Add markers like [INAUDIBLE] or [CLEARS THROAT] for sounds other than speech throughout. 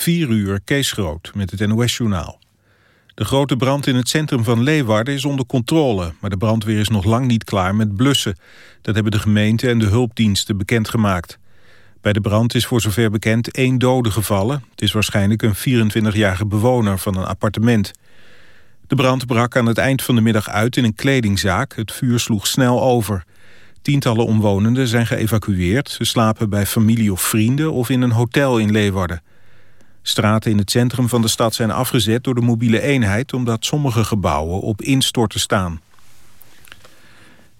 4 uur, Kees Groot, met het NOS-journaal. De grote brand in het centrum van Leeuwarden is onder controle... maar de brandweer is nog lang niet klaar met blussen. Dat hebben de gemeente en de hulpdiensten bekendgemaakt. Bij de brand is voor zover bekend één dode gevallen. Het is waarschijnlijk een 24-jarige bewoner van een appartement. De brand brak aan het eind van de middag uit in een kledingzaak. Het vuur sloeg snel over. Tientallen omwonenden zijn geëvacueerd. Ze slapen bij familie of vrienden of in een hotel in Leeuwarden. Straten in het centrum van de stad zijn afgezet door de mobiele eenheid... omdat sommige gebouwen op instorten staan.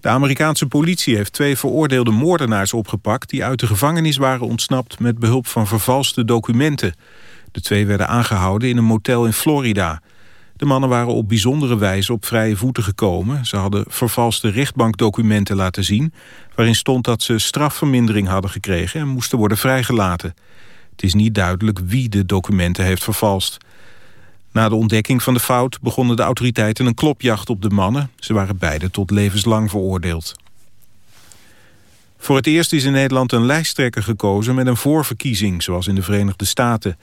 De Amerikaanse politie heeft twee veroordeelde moordenaars opgepakt... die uit de gevangenis waren ontsnapt met behulp van vervalste documenten. De twee werden aangehouden in een motel in Florida. De mannen waren op bijzondere wijze op vrije voeten gekomen. Ze hadden vervalste rechtbankdocumenten laten zien... waarin stond dat ze strafvermindering hadden gekregen... en moesten worden vrijgelaten. Het is niet duidelijk wie de documenten heeft vervalst. Na de ontdekking van de fout begonnen de autoriteiten een klopjacht op de mannen. Ze waren beide tot levenslang veroordeeld. Voor het eerst is in Nederland een lijsttrekker gekozen met een voorverkiezing, zoals in de Verenigde Staten.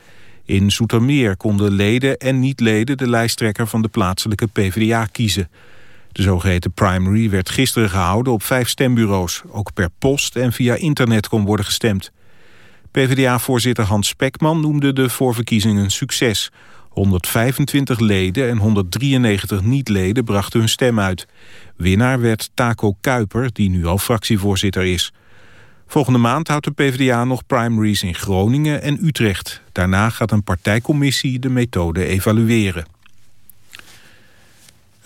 In Zoetermeer konden leden en niet-leden de lijsttrekker van de plaatselijke PvdA kiezen. De zogeheten primary werd gisteren gehouden op vijf stembureaus. Ook per post en via internet kon worden gestemd. PvdA-voorzitter Hans Spekman noemde de voorverkiezingen een succes. 125 leden en 193 niet-leden brachten hun stem uit. Winnaar werd Taco Kuiper, die nu al fractievoorzitter is. Volgende maand houdt de PvdA nog primaries in Groningen en Utrecht. Daarna gaat een partijcommissie de methode evalueren.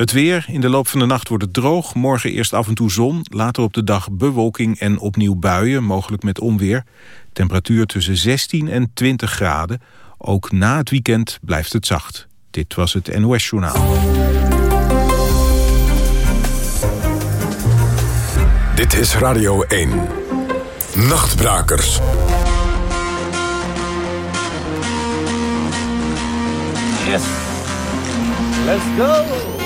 Het weer. In de loop van de nacht wordt het droog. Morgen eerst af en toe zon. Later op de dag bewolking en opnieuw buien, mogelijk met onweer. Temperatuur tussen 16 en 20 graden. Ook na het weekend blijft het zacht. Dit was het NOS Journaal. Dit is Radio 1. Nachtbrakers. Yes. Let's go.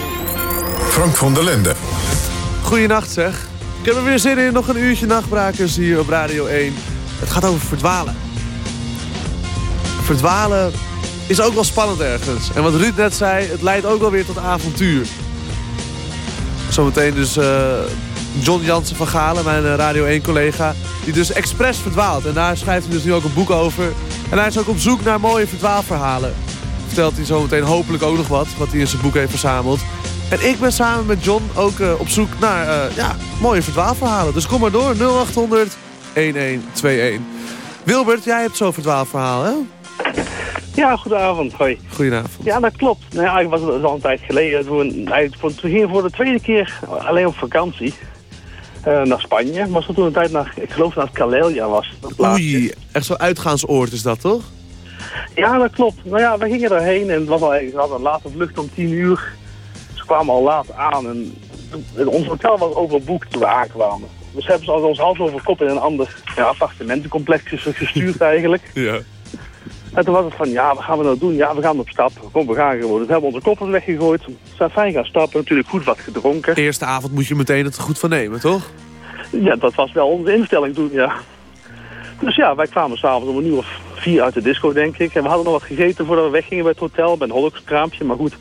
Frank van der Lende. Goeienacht zeg. Ik heb er weer zin in. Nog een uurtje nachtbrakers hier op Radio 1. Het gaat over verdwalen. Verdwalen is ook wel spannend ergens. En wat Ruud net zei, het leidt ook wel weer tot avontuur. Zometeen dus uh, John Jansen van Galen, mijn uh, Radio 1-collega... die dus expres verdwaalt. En daar schrijft hij dus nu ook een boek over. En hij is ook op zoek naar mooie verdwaalverhalen. Vertelt hij zometeen hopelijk ook nog wat, wat hij in zijn boek heeft verzameld. En ik ben samen met John ook uh, op zoek naar uh, ja, mooie verdwaalverhalen. Dus kom maar door, 0800 1121. Wilbert, jij hebt zo'n verdwaalverhaal, hè? Ja, goedenavond. Hoi. Goedenavond. Ja, dat klopt. Nou, eigenlijk was het al een tijd geleden. Toen, eigenlijk, toen ging voor de tweede keer alleen op vakantie. Uh, naar Spanje. Was dat toen een tijd naar, ik geloof dat het Calella was. Oei, echt zo'n uitgaansoord is dat, toch? Ja, dat klopt. Nou ja, we gingen erheen en het was al, we hadden een late vlucht om tien uur. Kwamen al laat aan en ons hotel was overboekt toen we aankwamen. Dus hebben ze ons hals over kop in een ander ja, appartementencomplex gestuurd [LAUGHS] eigenlijk. ja. En toen was het van, ja, wat gaan we nou doen? Ja, we gaan op stap. Kom, we gaan gewoon. Dus we hebben onze koffers weggegooid. We zijn fijn gaan stappen. Natuurlijk goed wat gedronken. De eerste avond moet je meteen het goed van nemen, toch? Ja, dat was wel onze instelling toen, ja. Dus ja, wij kwamen s'avonds om een uur of vier uit de disco, denk ik. En we hadden nog wat gegeten voordat we weggingen bij het hotel. Bij een Hollandskraampje, maar goed.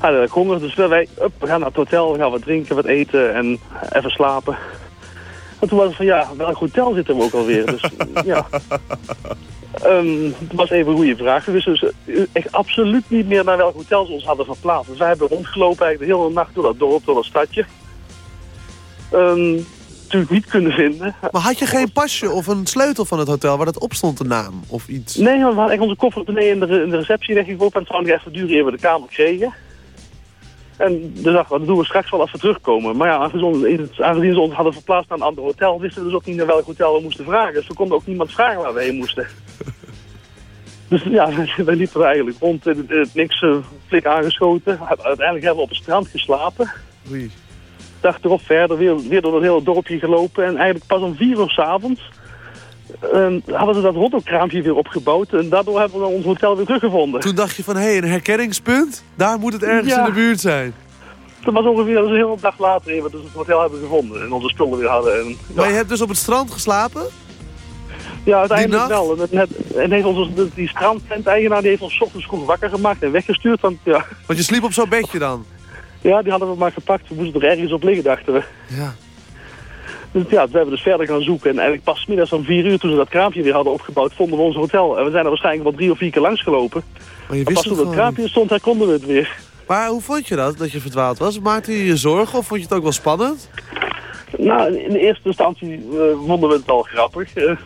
We hadden honger, dus wij, up, we gaan naar het hotel. We gaan wat drinken, wat eten en even slapen. En toen was het van, ja, welk hotel zitten we ook alweer? Dus ja... [LAUGHS] Um, dat was even een goede vraag. We wisten dus echt absoluut niet meer naar welk hotel ze ons hadden verplaatst. Dus wij hebben rondgelopen eigenlijk de hele nacht door dat dorp, door dat stadje. Um, natuurlijk niet kunnen vinden. Maar had je geen pasje of een sleutel van het hotel waar dat op stond, de naam of iets? Nee, we hadden echt onze koffer beneden in de, in de receptie weggegooid en het zou nog even duren eer we de kamer kregen. En dus dachten we, dat doen we straks wel als we terugkomen. Maar ja, aangezien, ze ons hadden verplaatst naar een ander hotel, wisten we dus ook niet naar welk hotel we moesten vragen. Dus we konden ook niemand vragen waar we heen moesten. [LAUGHS] dus ja, [LAUGHS] wij liepen eigenlijk rond, niks uh, flik aangeschoten. Uiteindelijk hebben we op het strand geslapen. Oei. Dag erop verder, weer, weer door het hele dorpje gelopen. En eigenlijk pas om vier uur s'avonds uh, hadden ze dat rotokraampje weer opgebouwd. En daardoor hebben we ons hotel weer teruggevonden. Toen dacht je van, hé, hey, een herkenningspunt? Daar moet het ergens Ja. in de buurt zijn. Dat was ongeveer een hele dag later even we dus het hotel hebben gevonden. En onze spullen weer hadden. En, Maar je hebt dus op het strand geslapen? Ja, uiteindelijk wel. En, het en heeft ons, die- strandtent-eigenaar die heeft ons ochtends vroeg wakker gemaakt en weggestuurd. Want ja, Want je sliep op zo'n bedje dan? ja, die hadden we maar gepakt. We moesten er ergens op liggen, dachten we. Ja. Dus ja, toen zijn we dus verder gaan zoeken. En eigenlijk pas middags om vier uur, toen ze dat kraampje weer hadden opgebouwd, vonden we ons hotel. En we zijn er waarschijnlijk wel drie of vier keer langs gelopen. Maar je wist pas het toen niet. kraampje stond, herkonden we het weer. Maar hoe vond je dat, dat je verdwaald was? Maakte je je zorgen of vond je het ook wel spannend? Nou, in de eerste instantie eh, vonden we het al grappig. eh.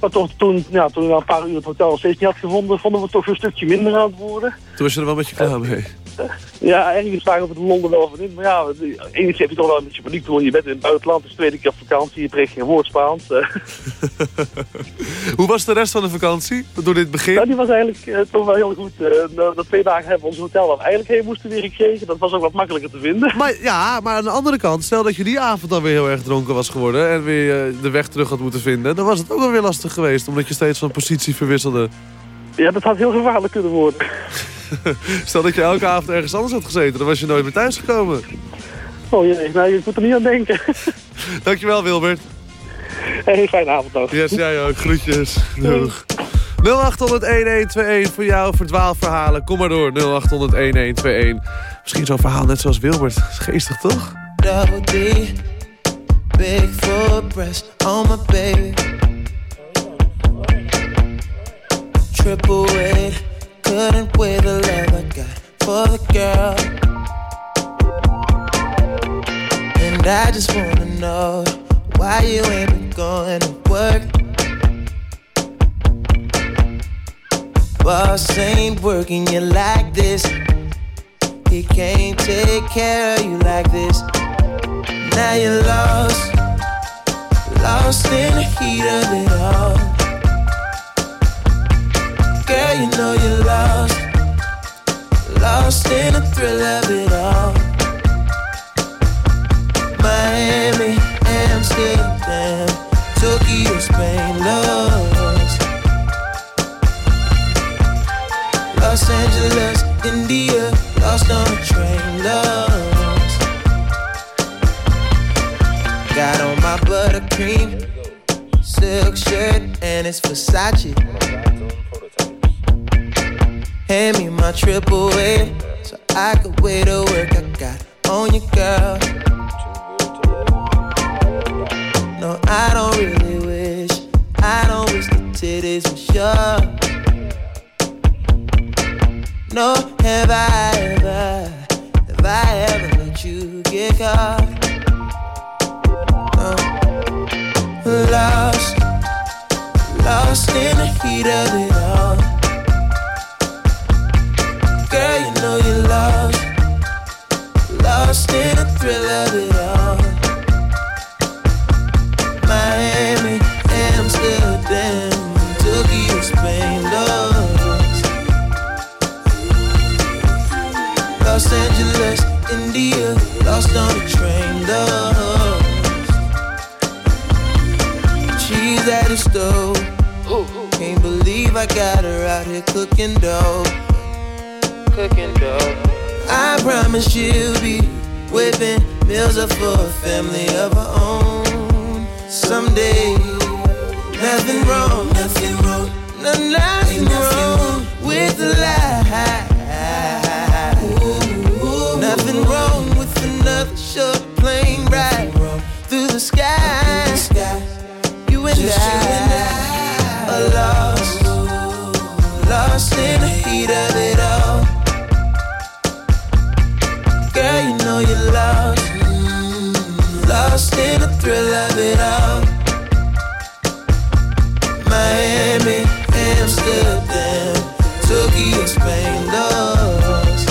maar toch, toen, ja, toen we een paar uur het hotel nog steeds niet had gevonden, vonden we het toch een stukje minder aan het worden. Toen was je er wel met je klaar mee. [LAUGHS] Ja, ergens we het in Londen wel van in. Maar ja, enigszins heb je toch wel een beetje paniek. Je bent in het buitenland, de tweede keer op vakantie, je spreekt geen woord Spaans. eh. [LAUGHS] Hoe was de rest van de vakantie? Door dit begin? Ja, die was eigenlijk eh, toch wel heel goed. Eh, na, na twee dagen hebben we ons hotel waar we eigenlijk heen moesten weer gekregen. Dat was ook wat makkelijker te vinden. [LAUGHS] Maar ja, maar aan de andere kant, stel dat je die avond dan weer heel erg dronken was geworden en weer eh, de weg terug had moeten vinden, dan was het ook wel weer lastig geweest, omdat je steeds van positie verwisselde. Ja, dat had heel gevaarlijk kunnen worden. [LAUGHS] Stel dat je elke avond ergens anders had gezeten, dan was je nooit meer thuisgekomen. Oh jee, nee, ik moet er niet aan denken. [LAUGHS] Dankjewel Wilbert. Hey, fijne avond nog. Yes, jij ook. Groetjes. Doeg. 0800-1121 voor jouw verdwaalverhalen. Kom maar door, 0800-1121. Misschien zo'n verhaal net zoals Wilbert. Dat is geestig, toch? Double D, big full breast on my baby. Triple weight, couldn't weigh the love I got for the girl. And I just wanna know why you ain't been going to work. Boss ain't working you like this. He can't take care of you like this. Now you're lost, lost in the heat of it all. Girl, you know you're lost, lost in the thrill of it all. Miami, Amsterdam, Tokyo, Spain, lost. Los Angeles, India, lost on a train, lost. Got on my buttercream silk shirt and it's Versace. Hand me my triple A so I could wait to work I got on you, girl. No, I don't really wish. I don't wish the titties were sure. No, have I ever, have I ever let you get caught? No. Lost, lost in the heat of it all. Lost in the thrill of it all. Miami, Amsterdam, Tokyo, Spain, lost. Los Angeles, India, lost on a train, lost. She's at the stove. Can't believe I got her out here cooking dough. Cooking dough. I promise she'll be whipping. Meals up for a family of her own. Someday, nothing wrong, nothing wrong, no, nothing wrong with the lie. Nothing wrong with another short plane ride through the sky. You and I are lost, lost in the heat of it lost in the thrill of it all. Miami, Amsterdam, Tokyo, Spain, lost.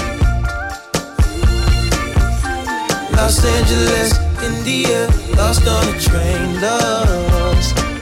Los Angeles, India, lost on a train, lost.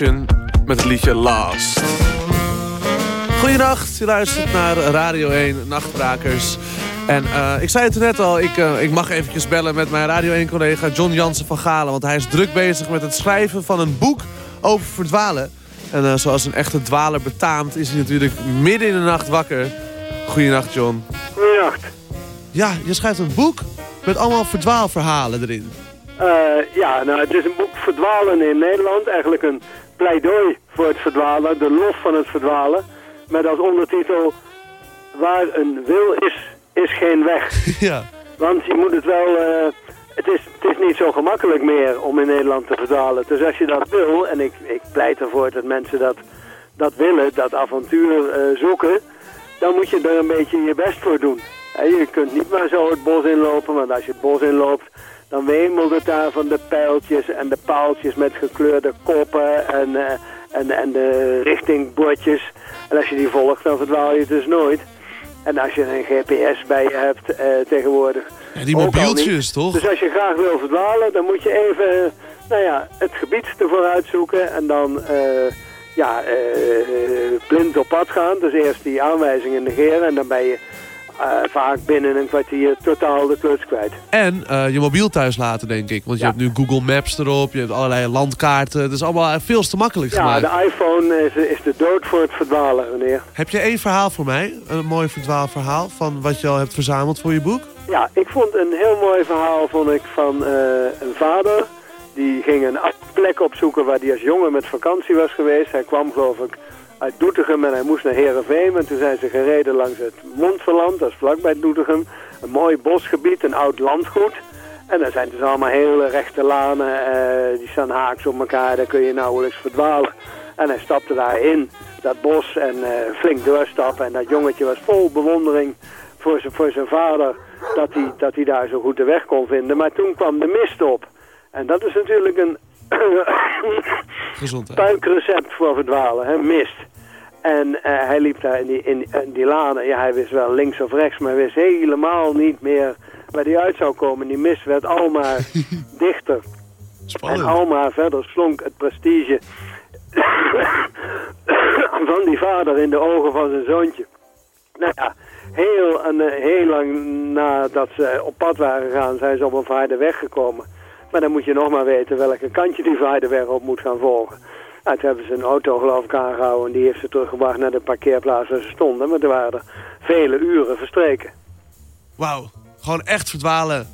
Ocean met het liedje Last. Goedenacht, je luistert naar Radio 1 Nachtbrakers. En uh, ik zei het net al, ik, uh, ik mag eventjes bellen met mijn Radio 1-collega John Jansen van Galen. Want hij is druk bezig met het schrijven van een boek over verdwalen. En uh, zoals een echte dwaler betaamt is hij natuurlijk midden in de nacht wakker. Goedenacht, John. Goedenacht. Ja, je schrijft een boek met allemaal verdwaalverhalen erin. ja, nou, het is een boek Verdwalen in Nederland. Eigenlijk een pleidooi voor het verdwalen, de lof van het verdwalen. Met als ondertitel, waar een wil is, is geen weg. [LAUGHS] Ja. Want je moet het wel... Uh, het, is, het is niet zo gemakkelijk meer om in Nederland te verdwalen. Dus als je dat wil, en ik, ik pleit ervoor dat mensen dat, dat willen, dat avontuur uh, zoeken... dan moet je er een beetje je best voor doen. En je kunt niet maar zo het bos inlopen, want als je het bos inloopt... dan wemelt het daar van de pijltjes en de paaltjes met gekleurde koppen... en, uh, en, en de richtingbordjes... En als je die volgt, dan verdwaal je het dus nooit. En als je een GPS bij je hebt uh, tegenwoordig... Ja, die mobieltjes, toch? Dus als je graag wil verdwalen, dan moet je even nou ja, het gebied ervoor uitzoeken. En dan uh, ja, uh, blind op pad gaan. Dus eerst die aanwijzingen negeren en dan ben je vaak binnen een kwartier totaal de kluts kwijt. En uh, je mobiel thuis laten, denk ik. Want je Ja. hebt nu Google Maps erop, je hebt allerlei landkaarten. Het is allemaal veel te makkelijk Ja, gemaakt. de iPhone is, is de dood voor het verdwalen, meneer. Heb je één verhaal voor mij? Een mooi verdwaalverhaal van wat je al hebt verzameld voor je boek? Ja, ik vond een heel mooi verhaal vond ik, van eh, een vader. Die ging een plek opzoeken waar hij als jongen met vakantie was geweest. Hij kwam geloof ik uit Doetinchem en hij moest naar Heerenveen. En toen zijn ze gereden langs het Montferland, dat is vlakbij Doetinchem. Een mooi bosgebied, een oud landgoed. En daar zijn dus allemaal hele rechte lanen, eh, die staan haaks op elkaar, daar kun je nauwelijks verdwalen. En hij stapte daarin, dat bos, en eh, flink doorstappen. En dat jongetje was vol bewondering voor zijn, voor zijn vader dat hij, dat hij daar zo goed de weg kon vinden. Maar toen kwam de mist op. En dat is natuurlijk een [COUGHS] Gezondheid. puikrecept voor verdwalen, hè? mist. En eh, hij liep daar in die, in, in die lanen. Ja, hij wist wel links of rechts, maar hij wist helemaal niet meer waar hij uit zou komen. Die mist werd al maar [LAUGHS] dichter. En Spannend. al maar verder slonk het prestige [COUGHS] van die vader in de ogen van zijn zoontje. Nou ja, heel, en, eh, heel lang nadat ze op pad waren gegaan, zijn ze op een vaarde weg gekomen. Maar dan moet je nog maar weten welke kant je die vaarde weg op moet gaan volgen. Nou, toen hebben ze een auto geloof ik aangehouden en die heeft ze teruggebracht naar de parkeerplaats waar ze stonden. Maar er waren er vele uren verstreken. Wauw. Gewoon echt verdwalen.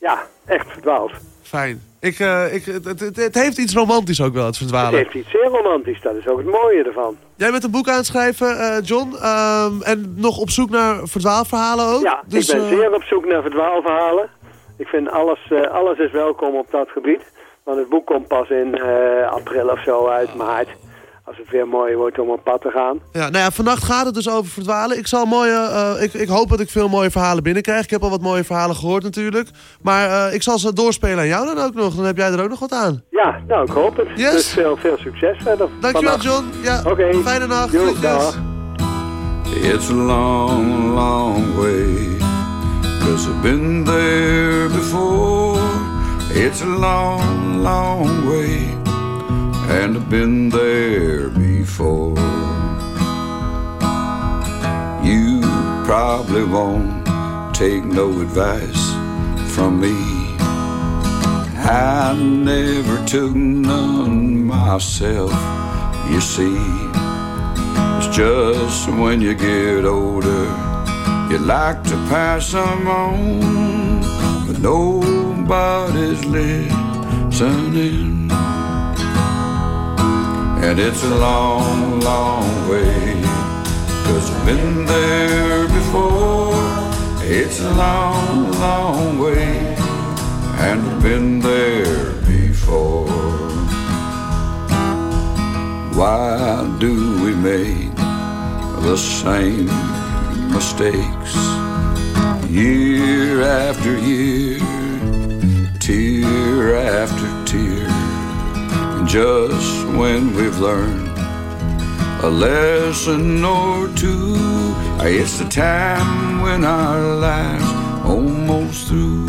Ja, echt verdwaald. Fijn. Ik, eh, ik, het, het, het heeft iets romantisch ook wel, het Het verdwalen. heeft iets zeer romantisch, dat is ook het mooie ervan. Jij bent een boek aan het schrijven, eh, John. ehm, en nog op zoek naar verdwaalverhalen ook. Ja, Dus, ik ben eh, zeer op zoek naar verdwaalverhalen. Ik vind alles, eh, alles is welkom op dat gebied. Want het boek komt pas in eh, april of zo uit, maart. Als het weer mooi wordt om op pad te gaan. Ja, nou ja, vannacht gaat het dus over verdwalen. Ik, zal mooie, eh, ik, ik hoop dat ik veel mooie verhalen binnenkrijg. Ik heb al wat mooie verhalen gehoord natuurlijk. Maar eh, ik zal ze doorspelen aan jou dan ook nog. Dan heb jij er ook nog wat aan. Ja, nou ik hoop het. Yes. Dus veel, veel succes verder. Dankjewel vannacht. John. Ja, Oké. fijne nacht. Dag. It's a long, long way. Cause I've been there before. It's a long, long way. And I've been there before. You probably won't take no advice from me. I never took none myself, you see. It's just when you get older, you like to pass them on, but nobody's listening. And it's a long, long way, cause I've been there before. It's a long, long way, and I've been there before. Why do we make the same mistakes year after year, tear after tear? And just when we've learned a lesson or two, it's the time when our lives almost through.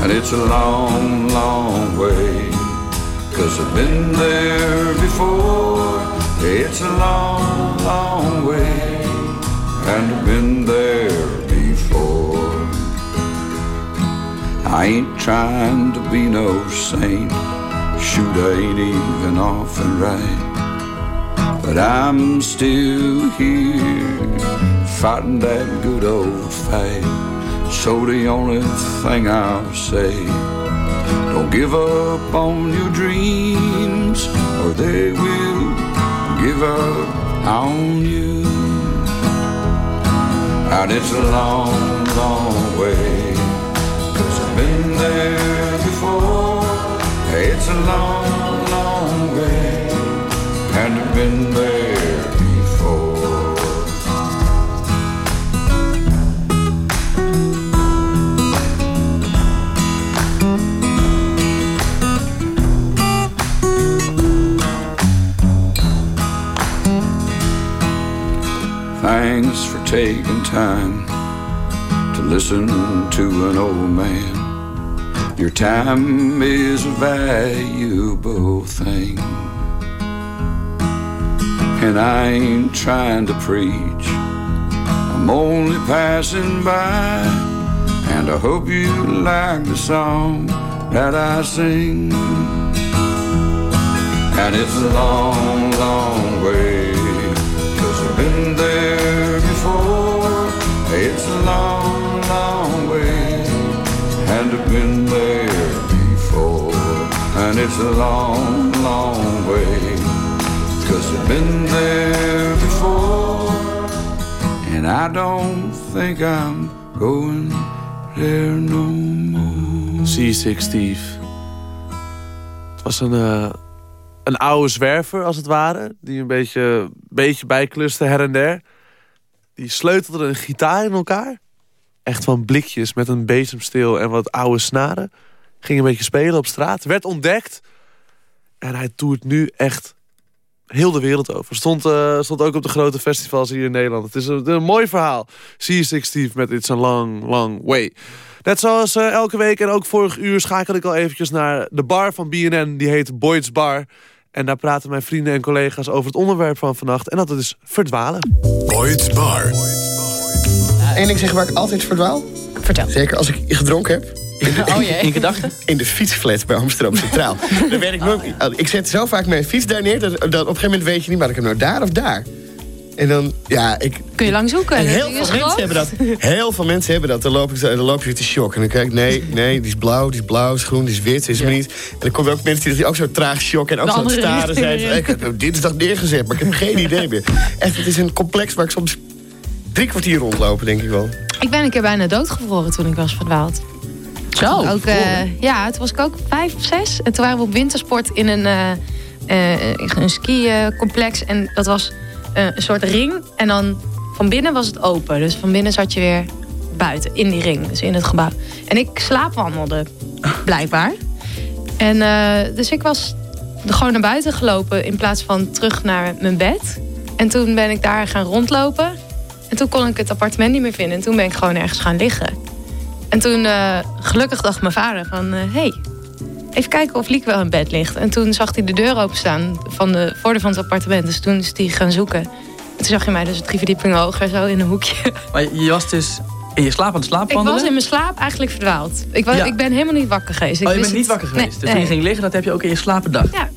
And it's a long, long way Cause I've been there before. It's a long, long way. And I've been there before. I ain't trying to be no saint. Shoot, I ain't even off and right. But I'm still here, fighting that good old fight. So the only thing I'll say, don't give up on your dreams, or they will give up on you. And it's a long, long way, cause I've been there before. It's a long, long way, and I've been there Thanks for taking time to listen to an old man. Your time is a valuable thing. And I ain't trying to preach, I'm only passing by. And I hope you like the song that I sing. And it's a long, long way, it's a long, long way, cause I've been there before. And I don't think I'm going there no more. Seasick Steve. Het was een, eh, een oude zwerver, als het ware. Die een beetje, beetje bijkluste her en der. Die sleutelde een gitaar in elkaar. Echt van blikjes met een bezemsteel en wat oude snaren. Ging een beetje spelen op straat. Werd ontdekt. En hij toert nu echt heel de wereld over. Stond, eh, stond ook op de grote festivals hier in Nederland. Het is een, een mooi verhaal. Seasick Steve met It's a Long, Long Way. Net zoals eh, elke week en ook vorig uur schakel ik al eventjes naar de bar van BNN. Die heet Boyd's Bar. En daar praten mijn vrienden en collega's over het onderwerp van vannacht. En dat is verdwalen. Boyd's Bar. Eén ding zeggen waar ik altijd verdwaal. Vertel. Zeker als ik gedronken heb. Oh jee. In gedachten? In de fietsflat bij Amsterdam Centraal. [LAUGHS] Dan weet ik, nooit, ik zet zo vaak mijn fiets daar neer... Dat, dat op een gegeven moment weet je niet, maar ik hem nou daar of daar. En dan, ja, ik... Kun je lang zoeken. En heel veel mensen groot. hebben dat. [LAUGHS] Heel veel mensen hebben dat. Dan loop, ik, dan loop je te shock. En dan kijk ik, nee, nee, die is blauw, die is blauw, die is groen, die is wit, die is er niet. En dan komen er ook mensen die ook zo traag shock en ook De zo aan het staren zijn. Van, Ik heb nou dinsdag neergezet, maar ik heb geen [LAUGHS] idee meer. Echt, het is een complex waar ik soms drie kwartier rondlopen, denk ik wel. Ik ben een keer bijna doodgevroren toen ik was verdwaald. Zo. Ook, eh, ja, toen was ik ook vijf of zes. En toen waren we op wintersport in een, eh eh, een ski-complex. En dat was een soort ring. En dan van binnen was het open. Dus van binnen zat je weer buiten, in die ring. Dus in het gebouw. En ik slaapwandelde, [LAUGHS] blijkbaar. En eh, dus ik was gewoon naar buiten gelopen... in plaats van terug naar mijn bed. En toen ben ik daar gaan rondlopen. En toen kon ik het appartement niet meer vinden. En toen ben ik gewoon ergens gaan liggen. En toen, eh, gelukkig dacht mijn vader van... hé, hey, even kijken of Liek wel in bed ligt. En toen zag hij de deur openstaan van de voordeur van het appartement. Dus toen is hij gaan zoeken. En toen zag je mij dus drie verdiepingen hoger zo in een hoekje. Maar je was dus in je slaap aan het Ik slaapwandelen? was in mijn slaap eigenlijk verdwaald. Ik, was, Ja. ik ben helemaal niet wakker geweest. Ik Oh, je bent niet wakker geweest. Nee, dus toen je ging liggen, dat heb je ook in je slaap bedacht. Ja.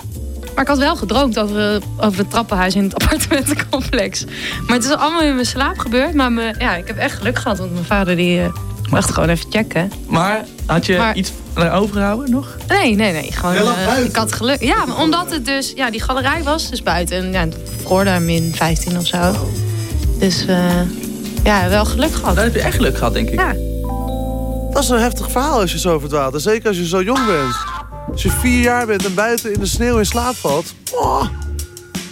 Maar ik had wel gedroomd over, eh, over het trappenhuis in het appartementencomplex. Maar het is allemaal in mijn slaap gebeurd. Maar me, ja, ik heb echt geluk gehad. Want mijn vader die eh, dacht gewoon even checken. Maar had je Maar- iets overgehouden nog? Nee, nee, nee. Gewoon, buiten. ik had geluk. Ja, maar omdat het dus... Ja, die galerij was dus buiten. En ja, het vroor daar min 15 of zo. Dus eh, ja, wel geluk gehad. Dan heb je echt geluk gehad, denk ik. Ja. Dat is een heftig verhaal als je zo verdwaalt. En zeker als je zo jong bent. Als je vier jaar bent en buiten in de sneeuw in slaap valt. Oh.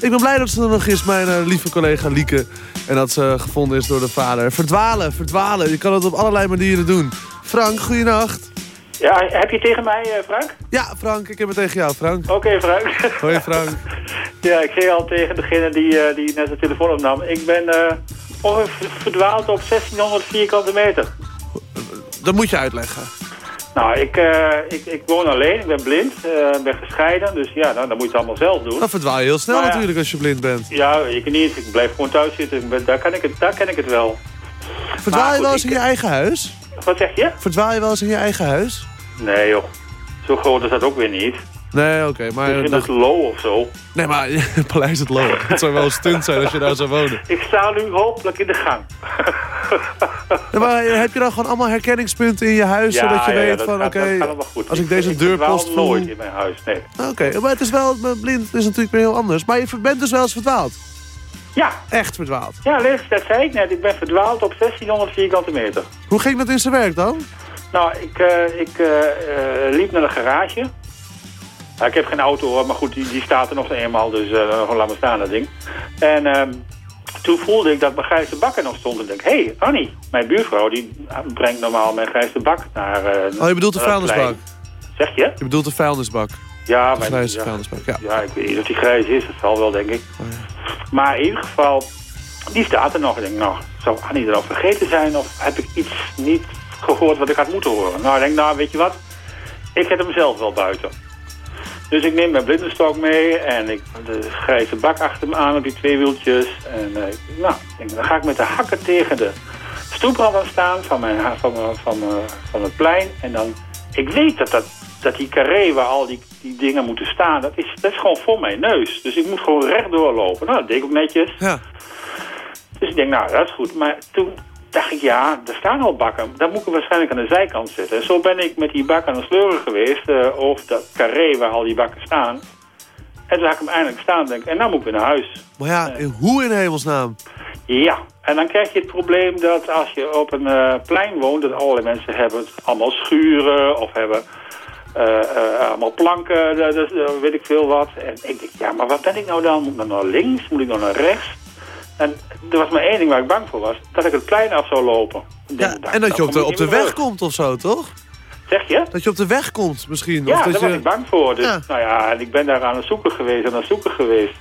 Ik ben blij dat ze er nog is, mijn eh, lieve collega Lieke. En dat ze gevonden is door de vader. Verdwalen, verdwalen. Je kan het op allerlei manieren doen. Frank, goeienacht. Ja, heb je tegen mij, eh, Frank? Ja, Frank, ik heb het tegen jou, Frank. Oké, Frank. Hoi, Frank. [LAUGHS] ja, ik zei al tegen degene die, eh, die net de telefoon opnam. Ik ben ongeveer verdwaald op 1600 vierkante meter. Dat moet je uitleggen. Nou, ik, eh, ik, ik woon alleen, ik ben blind, eh, ben gescheiden. Dus ja, nou, dan moet je het allemaal zelf doen. Dan verdwaal je heel snel Nou natuurlijk als je blind bent. Ja, ik niet. Ik blijf gewoon thuis zitten. Ik ben- daar, kan ik het, daar ken ik het wel. Verdwaal Maar je goed, wel eens ik- in je eigen huis? Wat zeg je? Verdwaal je wel eens in je eigen huis? Nee joh, zo groot is dat ook weer niet. Nee, oké, maar... Ik vind low of zo. Nee, maar [LAUGHS] Paleis het Loon. Het zou wel een stunt zijn als je daar zou wonen. Ik sta nu hopelijk in de gang. Ja, maar heb je dan gewoon allemaal herkenningspunten in je huis, zodat je ja, ja, weet dat van, oké, goed. als ik deze ik deurpost voel... nooit in mijn huis, nee. Oké, maar het is wel, blind is natuurlijk weer heel anders. Maar je bent dus wel eens verdwaald? Ja. Echt verdwaald? Ja, Lex, dat zei ik net. Ik ben verdwaald op 1600 vierkante meter. Hoe ging dat in zijn werk dan? Nou, ik, eh, ik eh, eh, liep naar de garage. Nou, ik heb geen auto hoor, maar goed, die, die staat er nog eenmaal, dus eh, gewoon laat maar staan dat ding. En ehm, toen voelde ik dat mijn grijze bak er nog stond. En ik denk, hé, hey, Annie, mijn buurvrouw, die brengt normaal mijn grijze bak naar... eh, Oh, je bedoelt de vuilnisbak? Zeg je? Je bedoelt de vuilnisbak? Ja, De grijze ja, vuilnisbak, ja. ja, ik weet niet of die grijs is, dat zal wel, denk ik. Oh, Maar in ieder geval, die staat er nog. Ik denk, nou, zou Annie er al vergeten zijn? Of heb ik iets niet gehoord wat ik had moeten horen? Nou, ik denk, nou, weet je wat? Ik heb hem zelf wel buiten. Dus ik neem mijn blindenstok mee en ik de grijze bak achter me aan op die twee wieltjes. En eh, nou, dan ga ik met de hakken tegen de stoeprand aan staan van, mijn, van, van, mijn- van het plein. En dan, ik weet dat, dat, dat die carré waar al die, die dingen moeten staan, dat is, dat is gewoon voor mijn neus. Dus ik moet gewoon rechtdoor lopen. Nou, dat deed ik ook netjes. Ja. Dus ik denk, nou, dat is goed. Maar toen dacht ik, ja, er staan al bakken. Dan moet ik waarschijnlijk aan de zijkant zetten. En zo ben ik met die bak aan het sleuren geweest. eh of dat carré waar al die bakken staan. En toen had ik hem eindelijk staan. Denk, ik, en nou moet ik weer naar huis. Maar ja, hoe in hemelsnaam? Ja, en dan krijg je het probleem dat als je op een eh, plein woont... dat allerlei mensen hebben allemaal schuren of hebben allemaal planken, dat, weet ik veel wat. En ik denk, ja, maar wat ben ik nou dan? Moet ik nou naar links? Moet ik nou naar rechts? En er was maar één ding waar ik bang voor was. Dat ik het plein af zou lopen. Denk, nou, En dat je op de, op de weg komt of zo, toch? Zeg je? Dat je op de weg komt misschien. Ja, of dat daar je... was ik bang voor. Dus, Ja. nou ja, en ik ben daar aan het zoeken geweest en aan het zoeken geweest.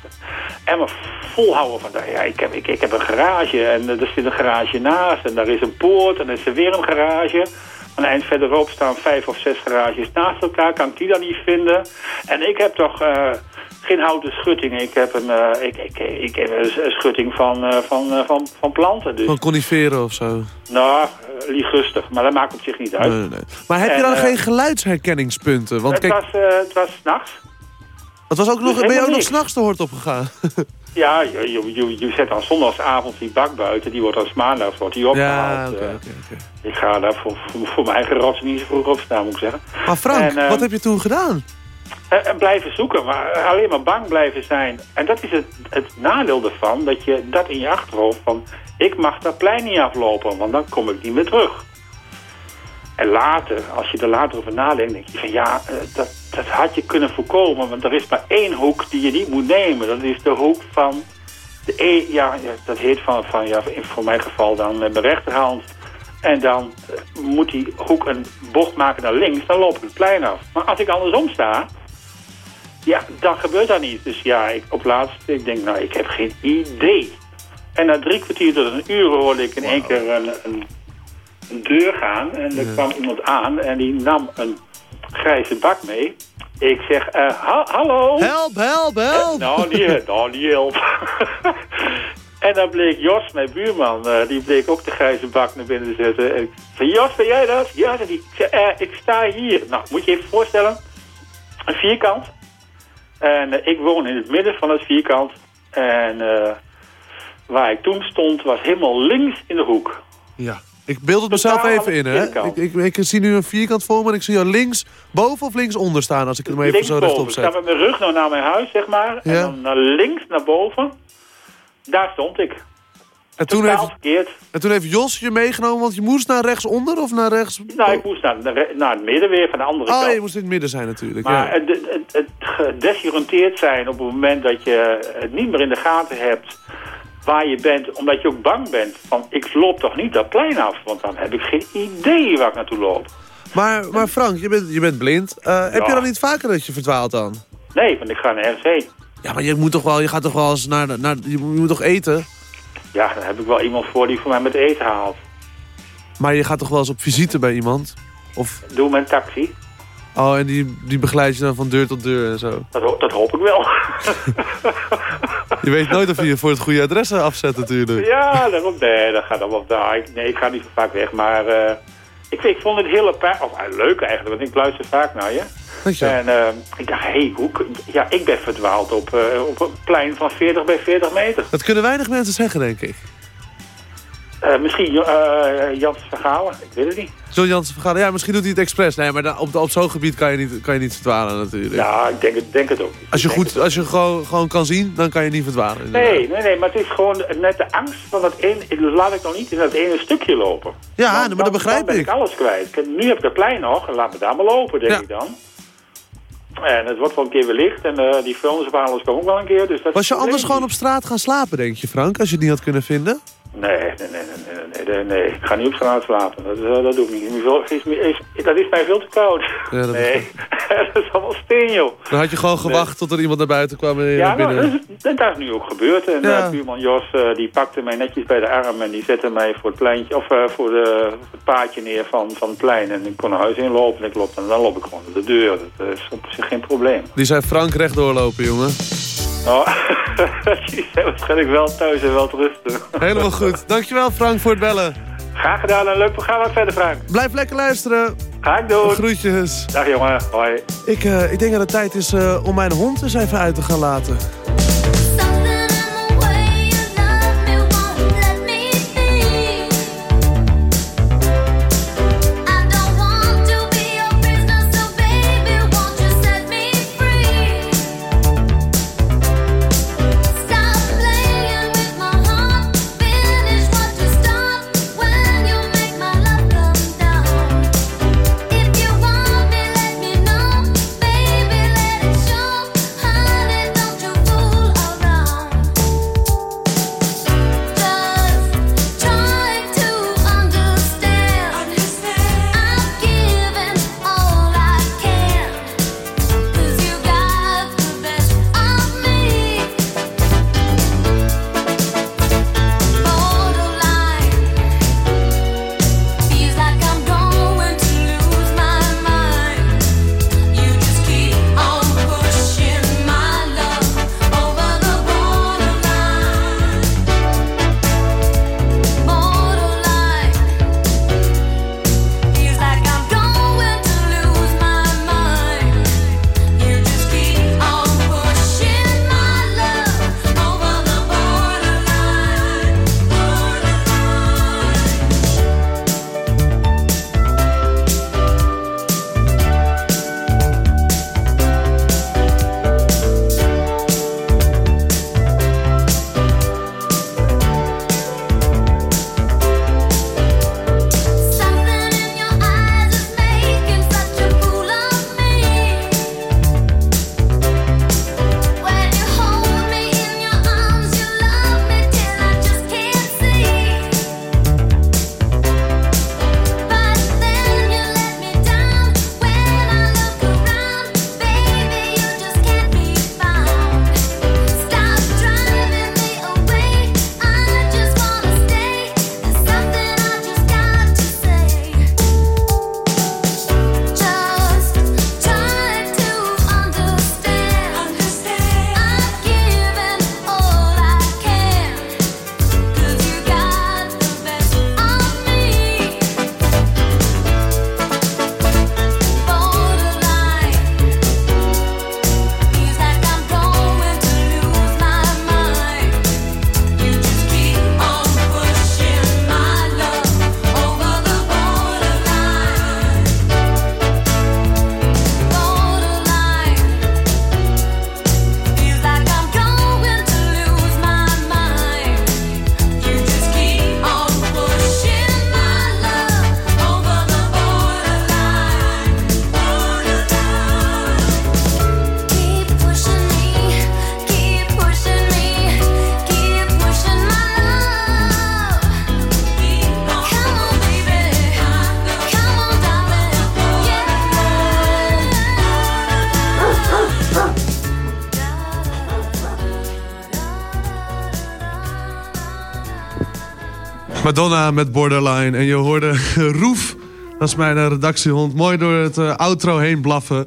En me volhouden van, nou ja, ik heb, ik, ik heb een garage en er zit een garage naast. En daar is een poort en er is er weer een garage. Een eind verderop staan vijf of zes garages naast elkaar. Kan ik die dan niet vinden? En ik heb toch eh, geen houten schutting. Ik heb een, eh, ik, ik, ik heb een, schutting van, eh, van, eh, van, van planten. Dus, Van coniferen of zo. nou, liegustig. Maar dat maakt op zich niet uit. Nee, nee. Maar heb je dan geen geluidsherkenningspunten? Want het, kijk, was, het was s'nachts. het was ook nog, dus ben je ook helemaal nog niks. s'nachts de hort opgegaan? [LAUGHS] Ja, je, je, je, je zet dan zondagsavond die bak buiten. Die wordt als maandags wordt die opgehaald. Ja. Ik ga daar voor, voor, voor mijn eigen rots niet zo vroeg opstaan, moet ik zeggen. Maar Frank, En, wat heb je toen gedaan? En, en blijven zoeken, maar alleen maar bang blijven zijn. En dat is het, het nadeel ervan, dat je dat in je achterhoofd van... ik mag dat plein niet aflopen, want dan kom ik niet meer terug. En later, als je er later over nadenkt, denk je van ja, eh, dat, dat had je kunnen voorkomen. Want er is maar één hoek die je niet moet nemen. Dat is de hoek van de e ja, dat heet van, van ja, voor mijn geval dan met mijn rechterhand. En dan eh, moet die hoek een bocht maken naar links, dan loop ik het plein af. Maar als ik andersom sta, ja, dan gebeurt dat niet. Dus ja, ik, op laatst, ik denk, nou, ik heb geen idee. En na drie kwartier tot een uur hoorde ik in één keer een, een, een deur gaan. En er kwam iemand aan en die nam een grijze bak mee. Ik zeg, eh, ha- hallo? Help, help, help! Nou, niet, nou, niet help. [LAUGHS] en dan bleek Jos, mijn buurman, eh, die bleek ook de grijze bak naar binnen te zetten. En ik zei, Jos, ben jij dat? Ja. Ik zei, eh, ik sta hier. Nou, moet je even voorstellen. Een vierkant. En eh, ik woon in het midden van het vierkant. En waar ik toen stond, was helemaal links in de hoek. Ja. Ik beeld het mezelf even in, hè. Ik, ik, ik zie nu een vierkant voor me en ik zie jou links boven of links onder staan... als ik hem even zo Linksboven. rechtop Ik sta zet. met mijn rug nou naar mijn huis, zeg maar. En dan naar links, naar boven. Daar stond ik. En toen, Totaal heeft, verkeerd. en toen heeft Jos je meegenomen, want je moest naar rechtsonder of naar rechts... Nou, ik moest naar, naar, naar het midden weer van de andere Oh, kant. je moest in het midden zijn natuurlijk. Maar ja. het, het, het gedesoriënteerd zijn op het moment dat je het niet meer in de gaten hebt waar je bent, omdat je ook bang bent van ik loop toch niet dat plein af, want dan heb ik geen idee waar ik naartoe loop. Maar, maar Frank, je bent, je bent blind. Eh, Heb je dan niet vaker dat je verdwaalt dan? Nee, want ik ga nergens heen. Ja, maar je moet toch wel, je gaat toch wel eens naar, de- naar je moet toch eten? Ja, dan heb ik wel iemand voor die voor mij met eten haalt. Maar je gaat toch wel eens op visite bij iemand? Of, Doe mijn taxi. oh, en die, die begeleid je dan van deur tot deur en zo. Dat, dat hoop ik wel. Je weet nooit of je je voor het goede adres afzet natuurlijk. ja, daarom. Nee, dat gaat allemaal. Nee, ik ga niet zo vaak weg. Maar eh, ik, ik vond het heel apart. Of eh, leuk eigenlijk, want ik luister vaak naar je. Je. En eh, ik dacht, hé, hey, hoe ja, ik ben verdwaald op, eh, op een plein van 40 bij 40 meter. Dat kunnen weinig mensen zeggen, denk ik. Eh, misschien eh Jans Vergalen, ik weet het niet. John Jansen vergaan. Ja, misschien doet hij het expres. Nee, maar op, op zo'n gebied kan je niet, kan je niet verdwalen natuurlijk. Ja, ik denk het, denk het ook. niet. Als je, Ik goed, als je gewoon, gewoon kan zien, dan kan je niet verdwalen. inderdaad. Nee, nee, nee, maar het is gewoon net de angst van dat ene... Laat ik nog niet in dat ene stukje lopen. Ja, maar dat begrijp dan ben ik. ik alles kwijt. Ik Nu heb ik het plein nog, en laat me daar maar lopen, denk Ja. ik dan. En het wordt wel een keer weer licht en eh, die vuilnisbalers komen ook wel een keer. Dus dat Was je het anders gewoon op straat gaan slapen, denk je, Frank? Als je het niet had kunnen vinden? Nee, nee, nee, nee, nee, nee, nee, nee. Ik ga niet op straat slapen. Dat, eh, dat doe ik niet. Is, is, is, dat is mij veel te koud. Ja, dat nee, [LAUGHS] dat is allemaal steen, joh. Dan had je gewoon gewacht tot er iemand naar buiten kwam en Ja, nou, binnen. dat, is, dat- dat is nu ook gebeurd. En Ja. eh, buurman Jos eh, die pakte mij netjes bij de arm en die zette mij voor het pleintje of voor de, het paadje neer van, van het plein. En ik kon naar huis inlopen en ik loop, en dan loop ik gewoon de deur. Dat is op zich geen probleem. Die zei Frank recht doorlopen, jongen. Nou, die zijn waarschijnlijk wel thuis en wel te rusten. Helemaal goed. Dankjewel, Frank, voor het bellen. Graag gedaan, een leuk programma verder, Frank. Blijf lekker luisteren. Ga ik doen. Groetjes. Dag jongen, hoi. Ik, eh, ik denk dat het tijd is eh, om mijn hond eens even uit te gaan laten. Madonna met Borderline. En je hoorde [LAUGHS] Roef Dat is mijn eh, redactiehond. Mooi door het eh, outro heen blaffen.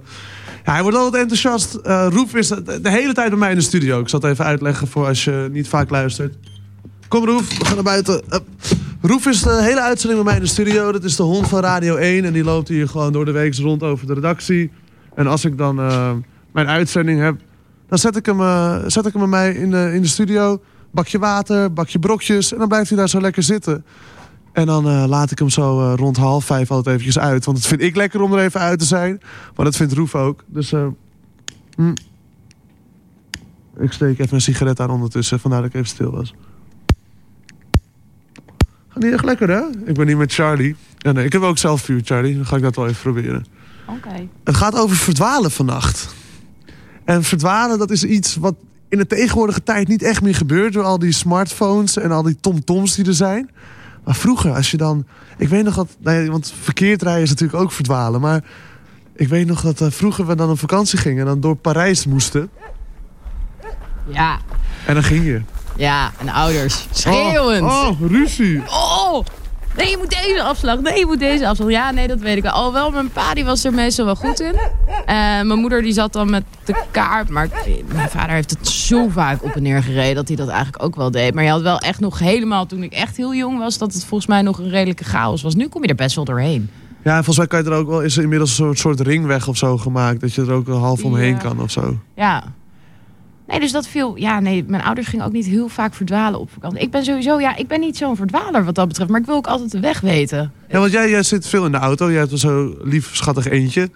Ja, hij wordt altijd enthousiast. Eh Roef is de, hele tijd bij mij in de studio. Ik zal het even uitleggen voor als je niet vaak luistert. Kom Roef, we gaan naar buiten. Roef is de hele uitzending bij mij in de studio. Dat is de hond van Radio 1. En die loopt hier gewoon door de week rond over de redactie. En als ik dan mijn uitzending heb... dan zet ik hem, zet ik hem bij mij in de, in de studio. Bakje water, bakje brokjes. En dan blijft hij daar zo lekker zitten. En dan eh, laat ik hem zo eh, rond half vijf altijd eventjes uit. Want dat vind ik lekker om er even uit te zijn. Maar dat vindt Roef ook. Dus eh, hm. ik steek even een sigaret aan ondertussen. Vandaar dat ik even stil was. Gaat niet echt lekker, hè? Ik ben hier met Charlie. Ja, nee, ik heb ook zelf vuur, Charlie. Dan ga ik dat wel even proberen. Oké. Het gaat over verdwalen vannacht. En verdwalen, dat is iets wat in de tegenwoordige tijd niet echt meer gebeurt... door al die smartphones en al die tomtoms die er zijn. Maar vroeger, als je dan... Ik weet nog dat... Nee, want verkeerd rijden is natuurlijk ook verdwalen. Maar ik weet nog dat eh, vroeger we dan op vakantie gingen... en dan door Parijs moesten. Ja, En dan ging je. ja, en ouders. Schreeuwend. Oh, oh, ruzie. Oh! Nee, je moet deze afslag. Nee, je moet deze afslag. Ja, nee, dat weet ik wel. Alhoewel, mijn pa die was er meestal wel goed in. Eh, mijn moeder die zat dan met de kaart. Maar mijn vader heeft het zo vaak op en neer gereden... dat hij dat eigenlijk ook wel deed. Maar je had wel echt nog helemaal, toen ik echt heel jong was... dat het volgens mij nog een redelijke chaos was. Nu kom je er best wel doorheen. Ja, en volgens mij kan je er ook wel... is er inmiddels een soort, soort ringweg of zo gemaakt... dat je er ook een half omheen Ja. kan of zo. Ja. Nee, dus dat viel... Ja, nee, mijn ouders gingen ook niet heel vaak verdwalen op vakantie. Ik ben sowieso... Ja, ik ben niet zo'n verdwaler wat dat betreft. Maar ik wil ook altijd de weg weten. Ja, want jij, jij zit veel in de auto. Jij hebt er zo lief, schattig eentje.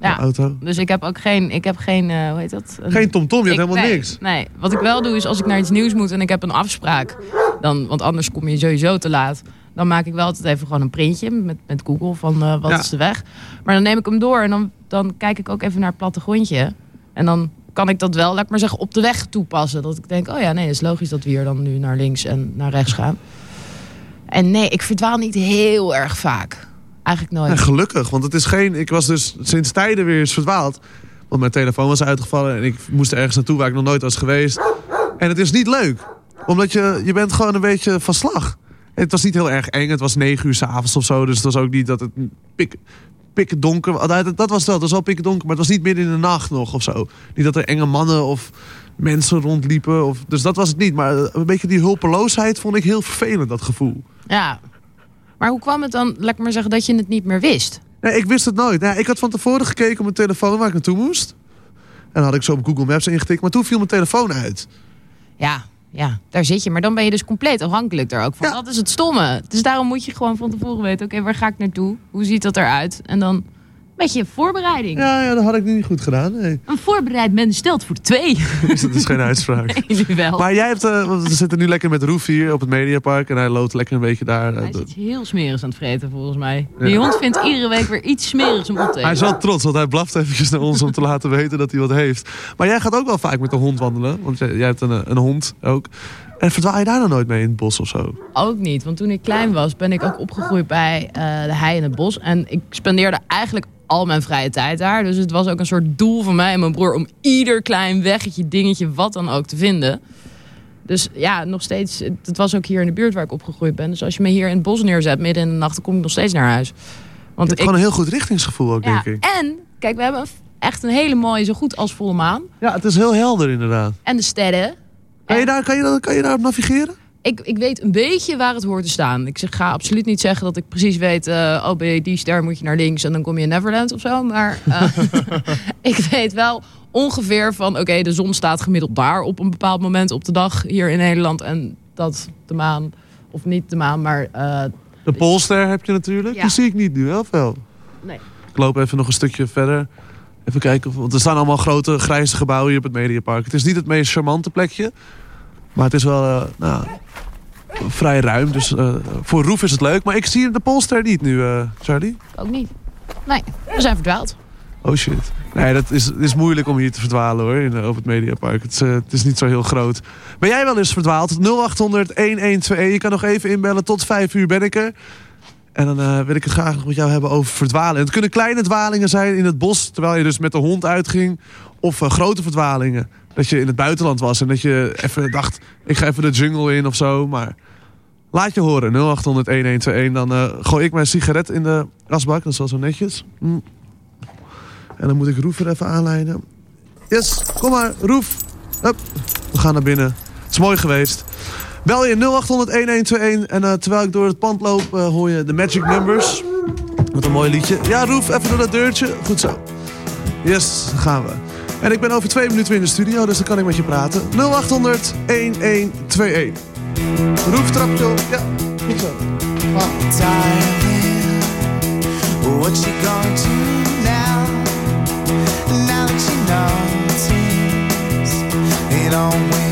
Ja. De auto. Dus ik heb ook geen... Ik heb geen... eh, hoe heet dat? Een- Geen tomtom, je hebt Ik- helemaal nee, niks. Nee, wat ik wel doe is als ik naar iets nieuws moet en ik heb een afspraak, dan, want anders kom je sowieso te laat. Dan maak ik wel altijd even gewoon een printje met, met Google van eh, wat Ja. is de weg. Maar dan neem ik hem door en dan, dan kijk ik ook even naar het plattegrondje. En dan kan ik dat wel, laat maar zeggen, op de weg toepassen. Dat ik denk, oh ja, nee, het is logisch dat we hier dan nu naar links en naar rechts gaan. En nee, ik verdwaal niet heel erg vaak. Eigenlijk nooit. Ja, gelukkig, want het is geen... Ik was dus sinds tijden weer eens verdwaald. Want mijn telefoon was uitgevallen en ik moest ergens naartoe waar ik nog nooit was geweest. En het is niet leuk. Omdat je, je bent gewoon een beetje van slag. Het was niet heel erg eng. Het was negen uur s'avonds of zo. Dus het was ook niet dat het pik, pikken donker... Dat, dat was wel. Het was wel pikken donker. Maar het was niet midden in de nacht nog of zo. Niet dat er enge mannen of mensen rondliepen. Of, dus dat was het niet. Maar een beetje die hulpeloosheid vond ik heel vervelend, dat gevoel. Ja. Maar hoe kwam het dan, laat ik maar zeggen, dat je het niet meer wist? Nee, ik wist het nooit. Nou, ik had van tevoren gekeken op mijn telefoon waar ik naartoe moest. En dan had ik zo op Google Maps ingetikt. Maar toen viel mijn telefoon uit. Ja, ja, daar zit je. Maar dan ben je dus compleet afhankelijk daar ook van. Dat is het stomme. Dus daarom moet je gewoon van tevoren weten... oké, waar ga ik naartoe? Hoe ziet dat eruit? En dan een beetje voorbereiding. Ja, ja, dat had ik niet goed gedaan. Nee. Een voorbereid mens stelt voor twee. [LAUGHS] Dus dat is geen uitspraak. [LAUGHS] Nee, nu wel. Maar jij hebt, eh, want we zitten nu lekker met Roef hier op het Mediapark. En hij loopt lekker een beetje daar. eh, Hij is iets heel smerigs aan het vreten, volgens mij. Ja. Die hond vindt iedere week weer iets smerigs om op te eten. Hij is wel trots, want hij blaft eventjes naar ons om te laten weten dat hij wat heeft. Maar jij gaat ook wel vaak met de hond wandelen. Want jij, jij hebt een, eh, een hond ook. En verdwaal je daar dan nooit mee in het bos of zo? Ook niet, want toen ik klein was ben ik ook opgegroeid bij eh, de hei in het bos. En ik spendeerde eigenlijk al mijn vrije tijd daar. Dus het was ook een soort doel van mij en mijn broer om ieder klein weggetje, dingetje, wat dan ook te vinden. Dus ja, nog steeds, het was ook hier in de buurt waar ik opgegroeid ben. Dus als je me hier in het bos neerzet midden in de nacht, dan kom ik nog steeds naar huis. Want ik, gewoon een heel goed richtingsgevoel ook, ja, denk ik. en kijk, we hebben een- echt een hele mooie, zo goed als volle maan. Ja, het is heel helder inderdaad. En de sterren. Kan je, daar, kan, je, daar- kan je daarop navigeren? Ik, ik weet een beetje waar het hoort te staan. Ik zeg, ga absoluut niet zeggen dat ik precies weet... eh oh, bij die ster moet je naar links en dan kom je in Neverland of zo. Maar eh, [LAUGHS] ik weet wel ongeveer van... oké, de zon staat gemiddeld daar op een bepaald moment op de dag hier in Nederland. En dat de maan, of niet de maan, maar... eh, De Poolster heb je natuurlijk. Ja. Die zie ik niet nu, wel veel. nee. Ik loop even nog een stukje verder. Even kijken. Want er staan allemaal grote grijze gebouwen hier op het Mediapark. Het is niet het meest charmante plekje. Maar het is wel eh, nou, vrij ruim. Dus eh, voor Roef is het leuk. Maar ik zie de Polster niet nu, eh, Charlie. Ook niet. Nee, we zijn verdwaald. Oh shit. Nee, dat is, is moeilijk om hier te verdwalen hoor, in, op het Mediapark. Het is, het is niet zo heel groot. Ben jij wel eens verdwaald? 0800 1121. Je kan nog even inbellen. Tot 5 uur ben ik er. En dan wil ik het graag nog met jou hebben over verdwalen. En het kunnen kleine dwalingen zijn in het bos, terwijl je dus met de hond uitging. Of grote verdwalingen. Dat je in het buitenland was en dat je even dacht, ik ga even de jungle in of zo. Maar Laat je horen, 0800-1121. Dan eh, gooi ik mijn sigaret in de asbak. Dat is wel zo netjes. Mm. En dan moet ik Roef er even aanleiden. Yes, kom maar, Roef. We gaan naar binnen. Het is mooi geweest. Bel je 0800-1121. En eh, terwijl ik door het pand loop, eh, hoor je de Magic Numbers. Wat een mooi liedje. Ja, Roef, even door dat deurtje. Goed zo. Yes, gaan we. En ik ben over twee minuten in de studio, dus dan kan ik met je praten. 0800 1121. Roef trapje op. Ja, goed zo. Darling, what you gonna do now? Now that you notice it all went wrong.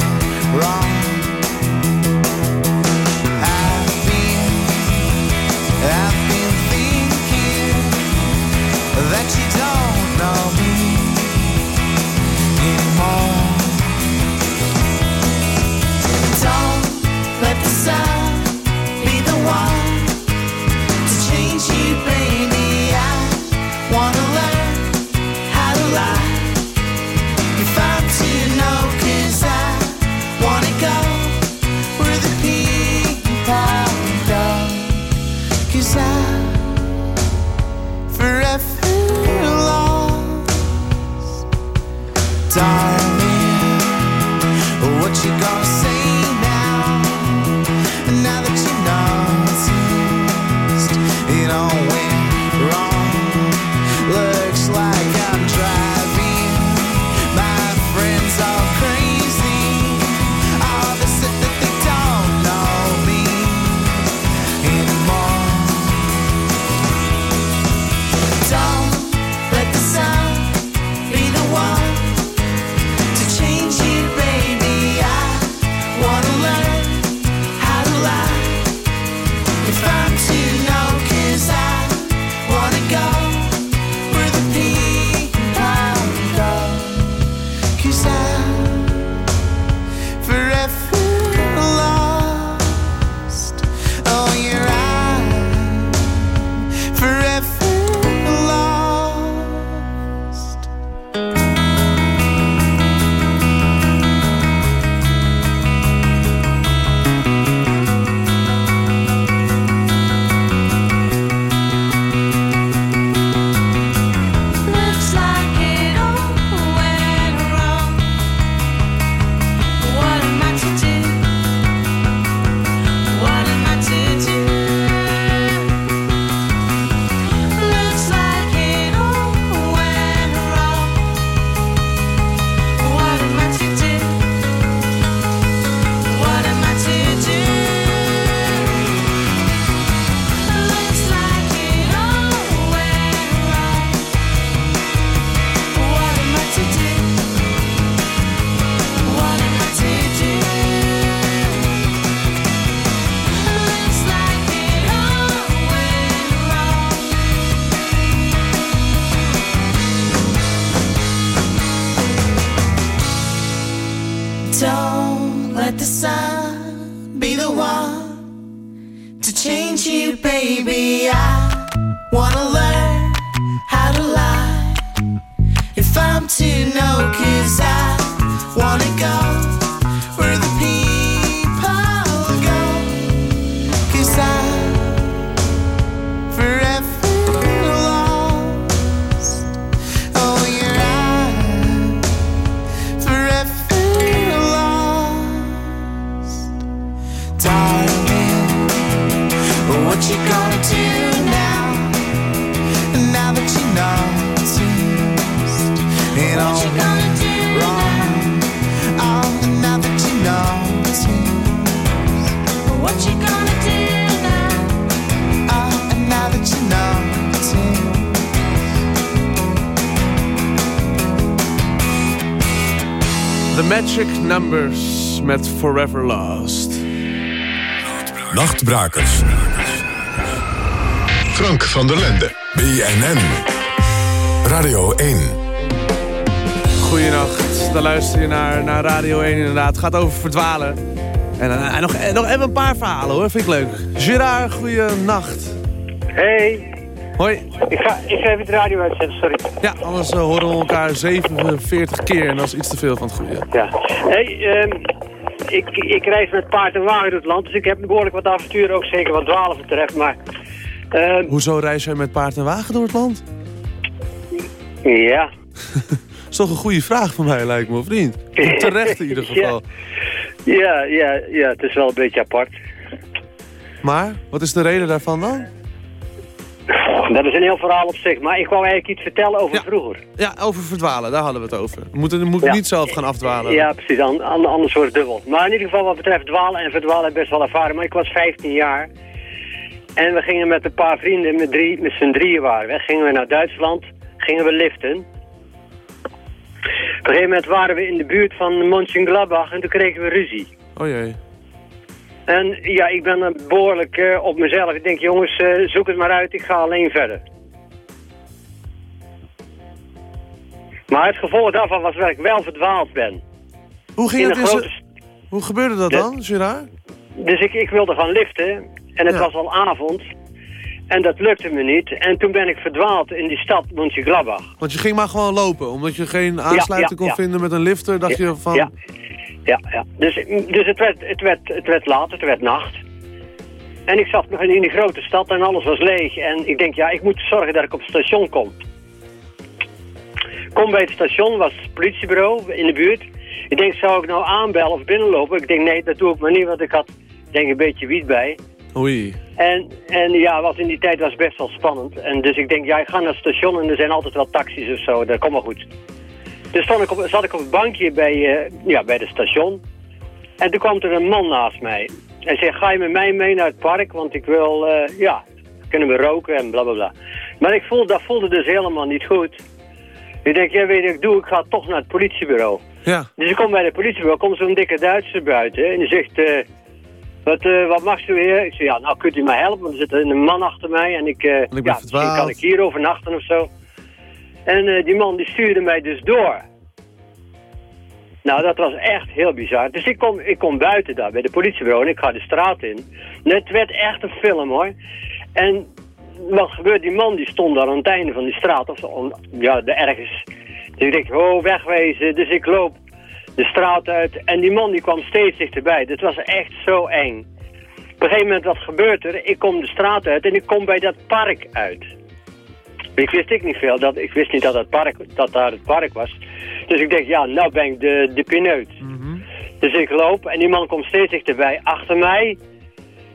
Forever Lost. Nachtbrakers. Frank van der Lende. BNN. Radio 1. Goedenacht, dan luister je naar, naar Radio 1 inderdaad. Het gaat over verdwalen. En, eh, en nog, en nog even een paar verhalen hoor, vind ik leuk. Gerard, goeienacht. Hey. Hoi. Ik ga, ik ga even de radio uitzetten, sorry. Ja, anders eh, horen we elkaar 47 keer en dat is iets te veel van het goede. Ja. Hey, ehm, ik, ik reis met paard en wagen door het land, dus ik heb behoorlijk wat avonturen, ook zeker wat dwalen betreft. Maar eh, Hoezo reis jij met paard en wagen door het land? ja, Dat [LAUGHS] is toch een goede vraag van mij, lijkt me, of niet? Terecht in ieder [LAUGHS] geval. ja, ja, ja, het is wel een beetje apart. Maar, wat is de reden daarvan dan? Dat is een heel verhaal op zich, maar ik wou eigenlijk iets vertellen over vroeger. Ja, over verdwalen, daar hadden we het over. We moeten, Ja. niet zelf gaan afdwalen. Ja, precies, an- an- anders wordt het dubbel. Maar in ieder geval wat betreft dwalen en verdwalen heb ik best wel ervaren. Maar ik was 15 jaar en we gingen met een paar vrienden, met, drie, met z'n drieën waren we. Gingen we naar Duitsland, gingen we liften. Op een gegeven moment waren we in de buurt van Mönchengladbach en toen kregen we ruzie. Oh jee. En ja, ik ben eh, behoorlijk eh, op mezelf. Ik denk, jongens, eh, zoek het maar uit, ik ga alleen verder. Maar het gevolg daarvan was dat ik wel verdwaald ben. Hoe ging In een grote Hoe gebeurde dat dan, Gerard? Dus ik, ik wilde gaan liften en het was al avond. En dat lukte me niet. En toen ben ik verdwaald in die stad Mönchengladbach. Want je ging maar gewoon lopen, omdat je geen aansluiting ja, kon vinden met een lifter, dacht je van... Ja, ja, ja. Dus, dus het, werd, het, werd, het werd laat, het werd nacht. En ik zat nog in die grote stad en alles was leeg. En ik denk, ja, ik moet zorgen dat ik op het station kom. Kom bij het station, was het politiebureau in de buurt. Ik denk, zou ik nou aanbellen of binnenlopen? Ik denk, nee, dat doe ik maar niet, want ik had denk een beetje wiet bij. Oei. En, en ja, wat in die tijd was best wel spannend. En dus ik denk, ja, ik ga naar het station en er zijn altijd wel taxis of zo. Dat komt wel goed. Dus stond ik op, zat ik op het bankje bij, eh, ja, bij het station. En toen kwam er een man naast mij. Hij zei, ga je met mij mee naar het park? Want ik wil, eh, ja, kunnen we roken en bla bla bla. Maar ik voelde, dat voelde dus helemaal niet goed. Ik denk, ja, weet wat ik doe? Ik ga toch naar het politiebureau. Ja. Dus ik kom bij het politiebureau, komt zo'n dikke Duitser buiten. En die zegt, eh, wat, eh, wat mag u hier? Ik zeg, ja, nou kunt u mij helpen, want er zit een man achter mij. En ik, ben ja, misschien kan ik hier overnachten of zo. En eh, die man die stuurde mij dus door. Nou, dat was echt heel bizar. Dus ik kom, ik kom buiten daar bij de politiebureau en ik ga de straat in. Het werd echt een film hoor. En wat gebeurt? Die man die stond daar aan het einde van die straat. Of ja, de ergens. Dus ik denk, oh, wegwezen. Dus ik loop de straat uit. En die man die kwam steeds dichterbij. Dit was echt zo eng. Op een gegeven moment, wat gebeurt er? Ik kom de straat uit en ik kom bij dat park uit. Ik wist ik niet veel. Dat, ik wist niet dat, het park, dat daar het park was. Dus ik denk, ja, nou ben ik de, de pineut. Dus ik loop en die man komt steeds dichterbij achter mij.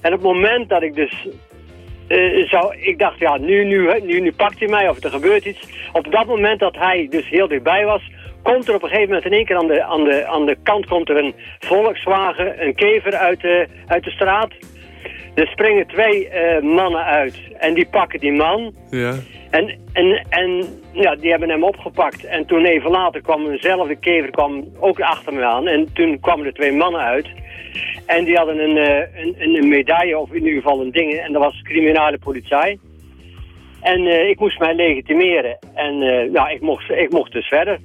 En op het moment dat ik dus eh, zou, ik dacht, ja, nu, nu, nu, nu pakt hij mij of er gebeurt iets. Op dat moment dat hij dus heel dichtbij was, komt er op een gegeven moment in één keer aan de, aan de, aan de kant komt er een Volkswagen, een kever uit de, uit de straat. Er springen twee eh, mannen uit en die pakken die man. Ja. En, en, en ja, die hebben hem opgepakt. En toen even later kwam eenzelfde kever kwam ook achter me aan. En toen kwamen er twee mannen uit. En die hadden een, eh, een, een, medaille, of in ieder geval een ding. En dat was criminele politie. En eh, ik moest mij legitimeren. En ja, ik mocht, ik mocht dus verder.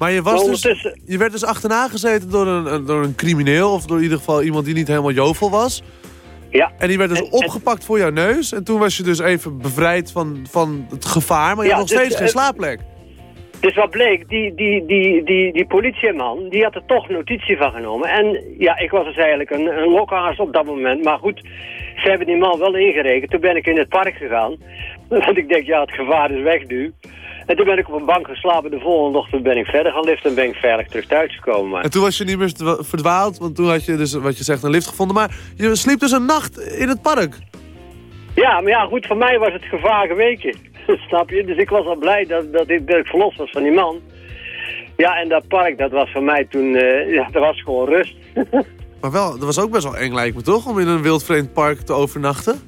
Maar je, was dus, je werd dus achterna gezeten door een, door een crimineel... of door in ieder geval iemand die niet helemaal jovel was. Ja. En die werd dus opgepakt voor jouw neus. En toen was je dus even bevrijd van, van het gevaar... maar je Ja, had nog dus, steeds geen eh, slaapplek. Dus wat bleek, die, die, die, die, die politieman, die had er toch notitie van genomen. En ja, ik was dus eigenlijk een, een lokhaas op dat moment. Maar goed, ze hebben die man wel ingerekend. Toen ben ik in het park gegaan. [LAUGHS] Want ik denk, ja, het gevaar is weg nu. En toen ben ik op een bank geslapen. De volgende ochtend ben ik verder gaan liften en ben ik veilig terug thuis gekomen. Maar... En toen was je niet meer verdwa- verdwaald, want toen had je dus, wat je zegt, een lift gevonden. Maar je sliep dus een nacht in het park. Ja, maar ja, goed, voor mij was het gevaar geweken. [LAUGHS] Snap je? Dus ik was al blij dat, dat, ik, dat ik verlost was van die man. Ja, en dat park, dat was voor mij toen, eh, ja, dat was gewoon rust. [LAUGHS] Maar wel, dat was ook best wel eng lijkt me toch, om in een wildvreemd park te overnachten?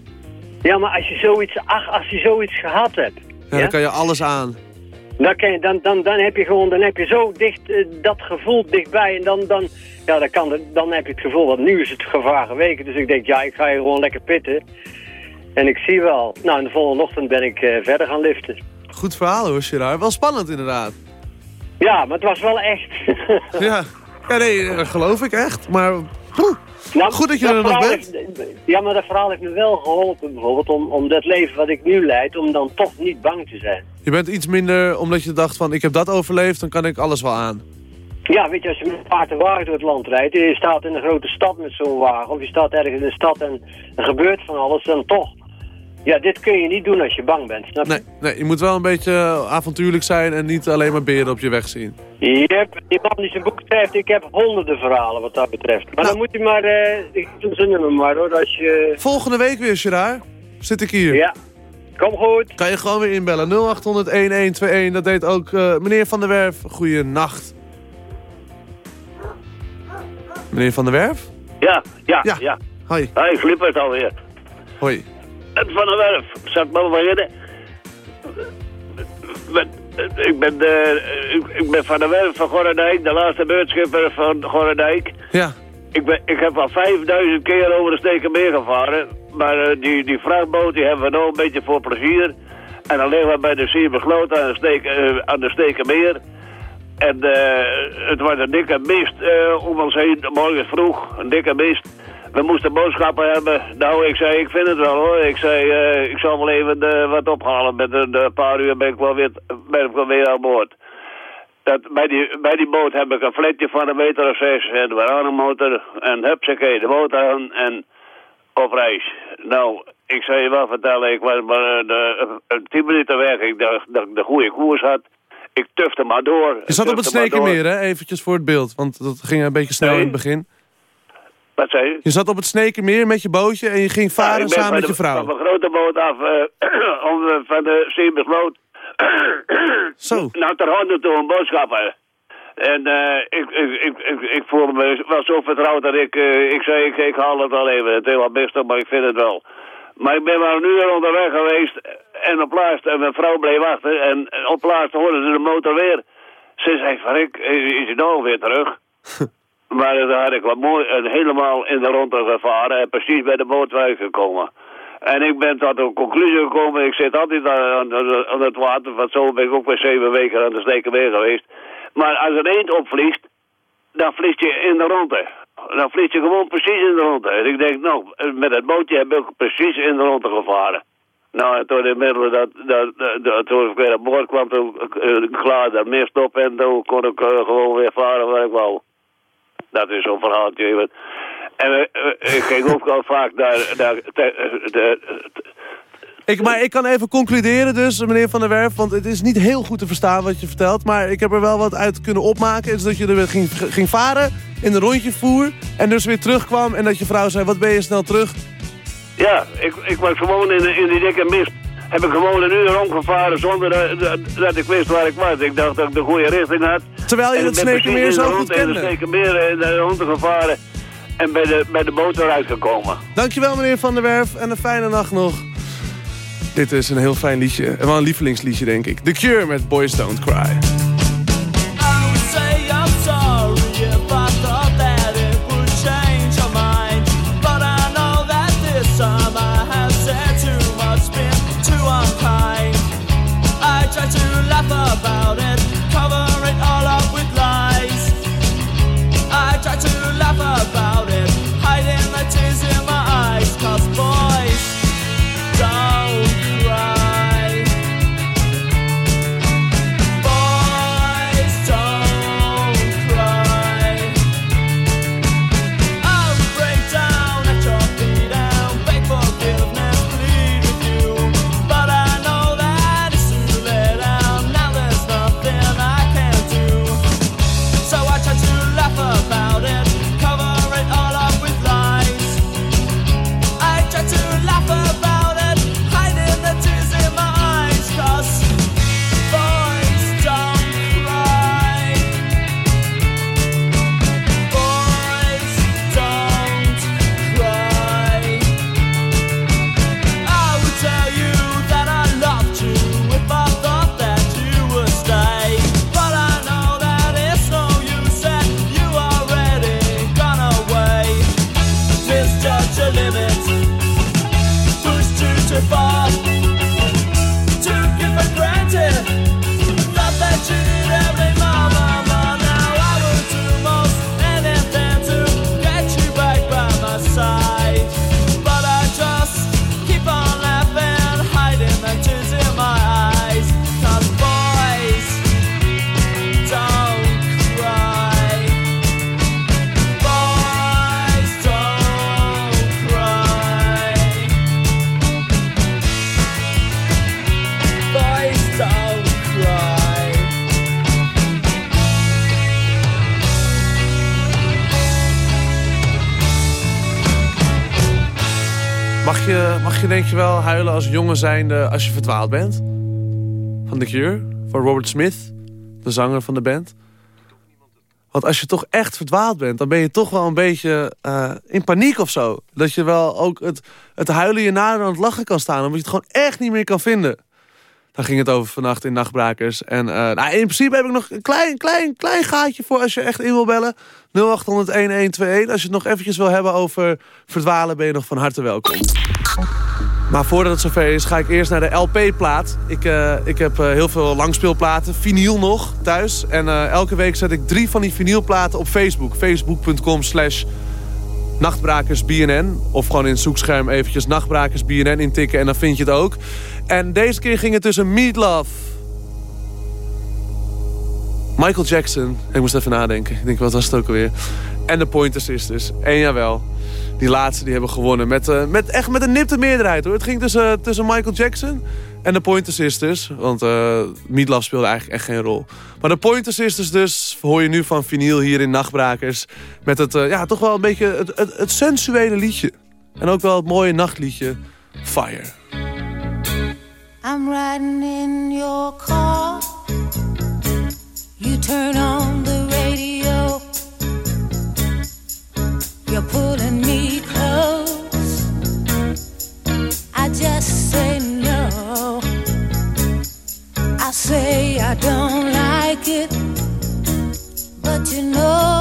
Ja, maar als je zoiets, ach, als je zoiets gehad hebt, Ja, dan kan je alles aan. Dan, je, dan, dan, dan heb je gewoon, dan heb je zo dicht eh, dat gevoel dichtbij en dan, dan, ja, dan, kan dan heb je het gevoel, want nu is het gevaar geweken. Dus ik denk, ja, ik ga hier gewoon lekker pitten. En ik zie wel. Nou, en de volgende ochtend ben ik eh, verder gaan liften. Goed verhaal hoor, Gerard. Wel spannend inderdaad. Ja, maar het was wel echt. Ja, ja nee, dat geloof ik echt. Maar poeh, [LAUGHS] Nou, goed dat je dat er nog bent. heeft- ja, maar dat verhaal heeft me wel geholpen bijvoorbeeld om, om dat leven wat ik nu leid, om dan toch niet bang te zijn. Je bent iets minder, omdat je dacht van, ik heb dat overleefd, dan kan ik alles wel aan. Ja, weet je, als je met paard en wagen door het land rijdt... je staat in een grote stad met zo'n wagen... of je staat ergens in een stad en er gebeurt van alles... dan toch... Ja, dit kun je niet doen als je bang bent, snap je? Nee, nee, je moet wel een beetje avontuurlijk zijn en niet alleen maar beren op je weg zien. Yep, die man die zijn boek schrijft, ik heb honderden verhalen wat dat betreft. Maar Nou. dan moet je maar, eh ik doe zijn nummer maar hoor, als je... Volgende week weer, Gerard. Zit ik hier. Ja, kom goed. Kan je gewoon weer inbellen. 0800-1121. Dat deed ook eh, meneer Van der Werf. Goeienacht. Meneer Van der Werf? Ja, ja, Ja. ja. Hoi. Hoi, Flippert alweer. Hoi. Van der Werf, ik maar beginnen? Met, ik, ben, eh, ik, ben Van der Werf van Gorredijk, de laatste beurtschipper van Gorredijk. Ja. Ik, ben, ik heb al 5000 keer over de Stekenmeer gevaren. Maar eh, die, die vrachtboot die hebben we nou een beetje voor plezier. En dan liggen we bij de Sier besloten aan de, steek, eh, aan de Stekenmeer. En het was een dikke mist om ons heen, morgens vroeg, een dikke mist. We moesten boodschappen hebben. Nou, ik zei, ik vind het wel hoor. Ik zei, eh, ik zal wel even eh, wat ophalen. Met een eh, paar uur ben ik wel weer, ben ik wel weer aan boord. Dat, bij, die, bij die boot heb ik een fletje van een meter of zes en de bananenmotor. En hupsakee, de motor aan en op reis. Nou, ik zou je wel vertellen, ik was maar de, tien minuten weg. Ik dacht dat ik de goede koers had. Ik tufte maar door. Je zat op het. Snekenmeer, hè? Eventjes voor het beeld. Want dat ging een beetje snel Nee. in het begin. Wat zei je? Je zat op het Snekenmeer met je bootje en je ging varen ik ben samen van met je vrouw. Van mijn grote boot af, eh, [CLEARS THROAT] om, eh, van de Siebersloot. [CLEARS THROAT] Zo. Naar ter handen toe een boodschappen. En eh, ik, ik, ik, ik, ik voelde me wel zo vertrouwd dat ik, eh, ik zei, ik, ik haal het wel even. Het is wel best, maar ik vind het wel. Maar ik ben maar een uur onderweg geweest en op laatst, en mijn vrouw bleef wachten. En op laatst hoorden ze de motor weer. Ze zei, verrek, is hij nou weer terug? [LAUGHS] Maar dan had ik wat mooi en helemaal in de ronde gevaren en precies bij de boot gekomen. En ik ben tot een conclusie gekomen, ik zit altijd aan, het water, want zo ben ik ook weer zeven weken aan de Stekenmeer geweest. Maar als er eend opvliegt, dan vlieg je in de ronde. Dan vlieg je gewoon precies in de ronde. En ik denk, nou, met het bootje heb ik precies in de ronde gevaren. Nou, en toen inmiddels dat, dat, dat, dat- toen ik weer aan boord kwam, toen uh, klaar de mist op en toen kon ik eh, gewoon weer varen waar ik wou. Dat is zo'n verhaaltje. weet. En ik ging ook al vaak naar, naar te- eh, de, Ik, maar ik kan even concluderen dus, meneer Van der Werf, want het is niet heel goed te verstaan wat je vertelt, maar ik heb er wel wat uit kunnen opmaken. Is dat je er weer ging, ging varen, in een rondje voer en dus weer terugkwam en dat je vrouw zei, wat ben je snel terug? Ja, ik, ik was gewoon in, in die dikke mist. Heb ik gewoon een uur rondgevaren zonder dat, dat, dat ik wist waar ik was. Ik dacht dat ik de goede richting had. Terwijl je En het ik ben de zo goed In de kende. Snekenmeer in de rond gevaren. En bij de, bij de boot eruit gekomen. Dankjewel meneer Van der Werf en een fijne nacht nog. Dit is een heel fijn liedje, wel een lievelingsliedje denk ik. The Cure met Boys Don't Cry. Zijnde als je verdwaald bent? Van The Cure, van Robert Smith, de zanger van de band. Want als je toch echt verdwaald bent, dan ben je toch wel een beetje eh, in paniek of zo. Dat je wel ook het, het huilen je nader aan het lachen kan staan, omdat je het gewoon echt niet meer kan vinden. Daar ging het over vannacht in Nachtbrakers. En eh, nou, in principe heb ik nog een klein, klein, klein gaatje voor als je echt in wil bellen. 0800-1121. Als je het nog eventjes wil hebben over verdwalen, ben je nog van harte welkom. Maar voordat het zover is, ga ik eerst naar de LP-plaat. Ik, eh, ik heb eh, heel veel langspeelplaten, vinyl nog, thuis. En eh, elke week zet ik drie van die vinylplaten op Facebook. Facebook.com slash nachtbrakersbnn. Of gewoon in het zoekscherm eventjes nachtbrakersbnn intikken en dan vind je het ook. En deze keer ging het tussen Meatloaf... Michael Jackson. Ik moest even nadenken. Ik denk, wat was het ook alweer? En de Pointer Sisters. En jawel, die laatste die hebben gewonnen. Met, eh, met, echt met een nipte meerderheid hoor. Het ging tussen, tussen Michael Jackson en de Pointer Sisters. Want uh, speelde eigenlijk echt geen rol. Maar de Pointer Sisters dus hoor je nu van vinyl hier in Nachtbrakers. Met het, eh, ja, toch wel een beetje het, het, het sensuele liedje. En ook wel het mooie nachtliedje Fire. I'm riding in your car. You turn on the You're pulling me close. I just say no. I say I don't like it. But you know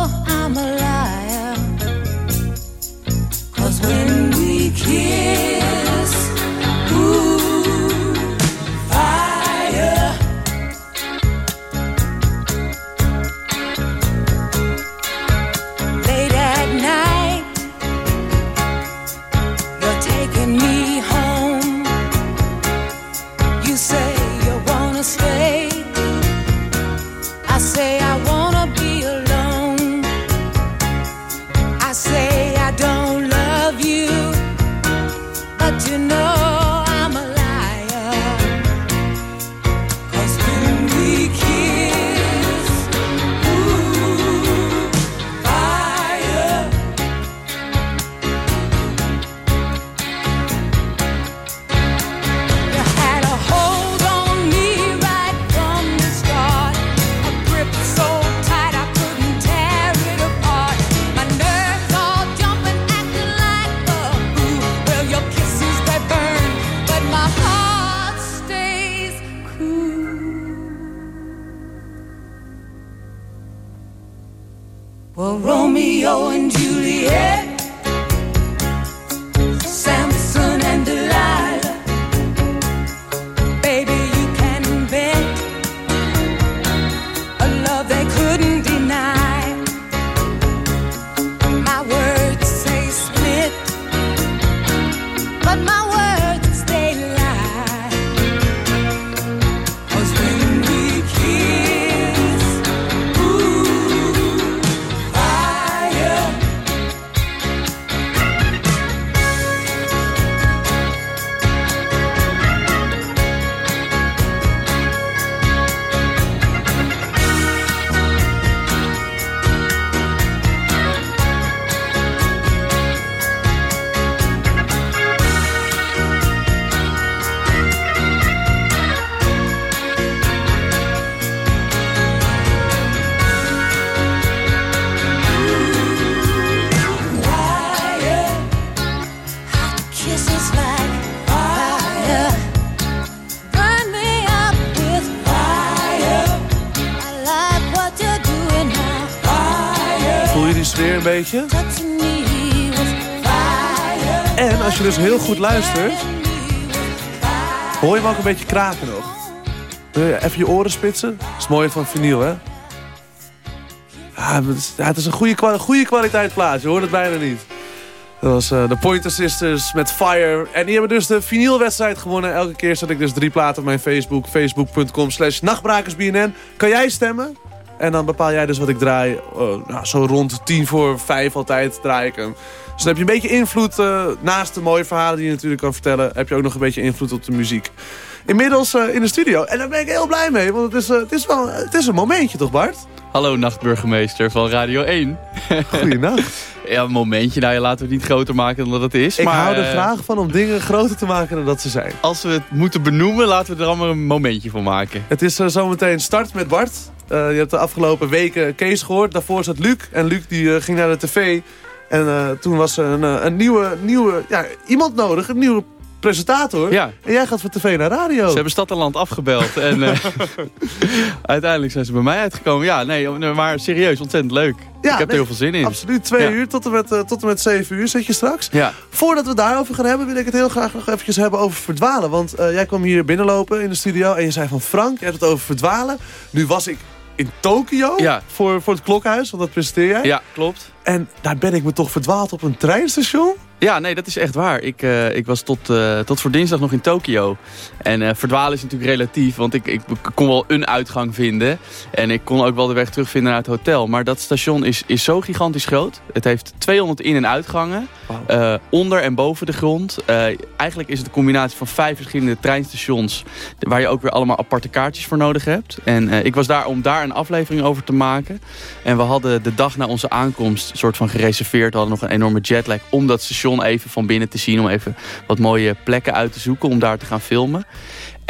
beetje? En als je dus heel goed luistert, hoor je hem ook een beetje kraken nog. Even je oren spitsen? Dat is het mooie van vinyl, hè? Ja, het is, een goede, goede kwaliteit plaat. Je hoort het bijna niet. Dat was eh, de Pointer Sisters met Fire. En die hebben dus de vinylwedstrijd gewonnen. Elke keer zet ik dus drie platen op mijn Facebook. Facebook.com slash nachtbrakersbnn. Kan jij stemmen? En dan bepaal jij dus wat ik draai. Eh, nou, zo rond tien voor vijf altijd draai ik hem. Dus dan heb je een beetje invloed, eh, naast de mooie verhalen die je natuurlijk kan vertellen... heb je ook nog een beetje invloed op de muziek. Inmiddels eh, in de studio. En daar ben ik heel blij mee, want het is, eh, het is, wel, het is een momentje toch Bart? Hallo nachtburgemeester van Radio 1. Goeienacht. [LAUGHS] ja, een momentje. Nou, ja, laten we het niet groter maken dan dat het is. Ik maar, hou er graag van om dingen groter te maken dan dat ze zijn. Als we het moeten benoemen, laten we er allemaal een momentje van maken. Het is zometeen start met Bart. Eh, je hebt de afgelopen weken Kees gehoord. Daarvoor zat Luc. En Luc die, eh, ging naar de tv. En eh, toen was er een, een nieuwe, nieuwe ja, iemand nodig. Een nieuwe presentator. Ja. En jij gaat van tv naar radio. Ze hebben Stad en Land afgebeld. en [LAUGHS] uiteindelijk zijn ze bij mij uitgekomen. Ja, nee, maar serieus, ontzettend leuk. ik heb er heel veel zin in. Absoluut, twee Ja. uur tot en, met, tot en met zeven uur zit je straks. Ja. Voordat we daarover gaan hebben, wil ik het heel graag nog eventjes hebben over verdwalen. Want jij kwam hier binnenlopen in de studio en je zei van Frank, je hebt het over verdwalen. Nu was ik in Tokio Ja. voor, voor het klokhuis, want dat presenteer jij. Ja, klopt. En daar ben ik me toch verdwaald op een treinstation? Ja, nee, dat is echt waar. Ik, eh, ik was tot, eh, tot voor dinsdag nog in Tokio. En eh, verdwalen is natuurlijk relatief, want ik, ik kon wel een uitgang vinden. En ik kon ook wel de weg terugvinden naar het hotel. Maar dat station is, is zo gigantisch groot. Het heeft 200 in- en uitgangen. onder en boven de grond. Eigenlijk is het een combinatie van vijf verschillende treinstations. Waar je ook weer allemaal aparte kaartjes voor nodig hebt. En ik was daar om daar een aflevering over te maken. En we hadden de dag na onze aankomst een soort van gereserveerd. We hadden nog een enorme jetlag om dat station even van binnen te zien. Om even wat mooie plekken uit te zoeken om daar te gaan filmen.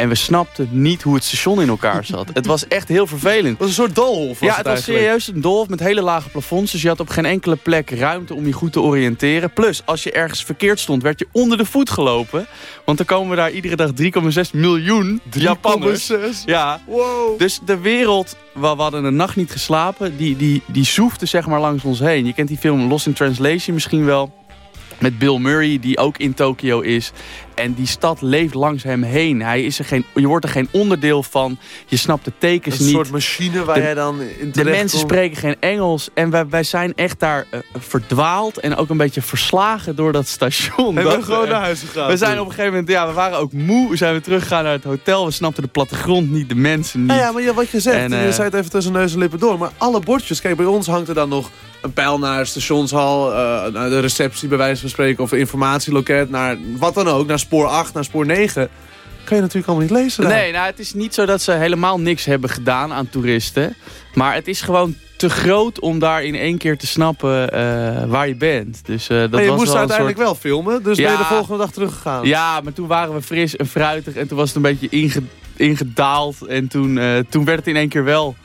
En we snapten niet hoe het station in elkaar zat. het was echt heel vervelend. Het was een soort doolhof. Ja, het het was serieus een doolhof met hele lage plafonds. Dus je had op geen enkele plek ruimte om je goed te oriënteren. Plus, als je ergens verkeerd stond, werd je onder de voet gelopen. Want dan komen daar iedere dag 3,6 miljoen Japanners. 3,6? Ja. Wow. Dus de wereld, we we hadden een nacht niet geslapen, die, die, die zoefde zeg maar langs ons heen. Je kent die film Lost in Translation misschien wel. Met Bill Murray, die ook in Tokio is. En die stad leeft langs hem heen. Hij is er geen, je wordt er geen onderdeel van. Je snapt de tekens Een niet. soort machine waar De- jij dan in De mensen komt. spreken geen Engels. En wij, wij zijn echt daar eh, verdwaald. En ook een beetje verslagen door dat station. En [LAUGHS] we Dat zijn gewoon eh, naar huis gegaan We zijn toen. op een gegeven moment, ja, we waren ook moe. Zijn we teruggegaan naar het hotel. We snapten de plattegrond niet, de mensen niet. Nou ja, maar ja, wat je zegt, En, je eh, zei het even tussen neus en lippen door. Maar alle bordjes, kijk, bij ons hangt er dan nog een pijl naar stationshal, naar de receptie bij wijze van spreken, of een informatieloket, naar wat dan ook, naar spoor 8, naar spoor 9. Kan je natuurlijk allemaal niet lezen. daar. Nee, nou, het is niet zo dat ze helemaal niks hebben gedaan aan toeristen. Maar het is gewoon te groot om daar in één keer te snappen eh, waar je bent. Dus, eh, dat maar je was moest wel uiteindelijk soort... wel filmen, dus ben je de volgende dag teruggegaan. Ja, maar toen waren we fris en fruitig en toen was het een beetje inge- ingedaald. En toen, eh, toen werd het in één keer wel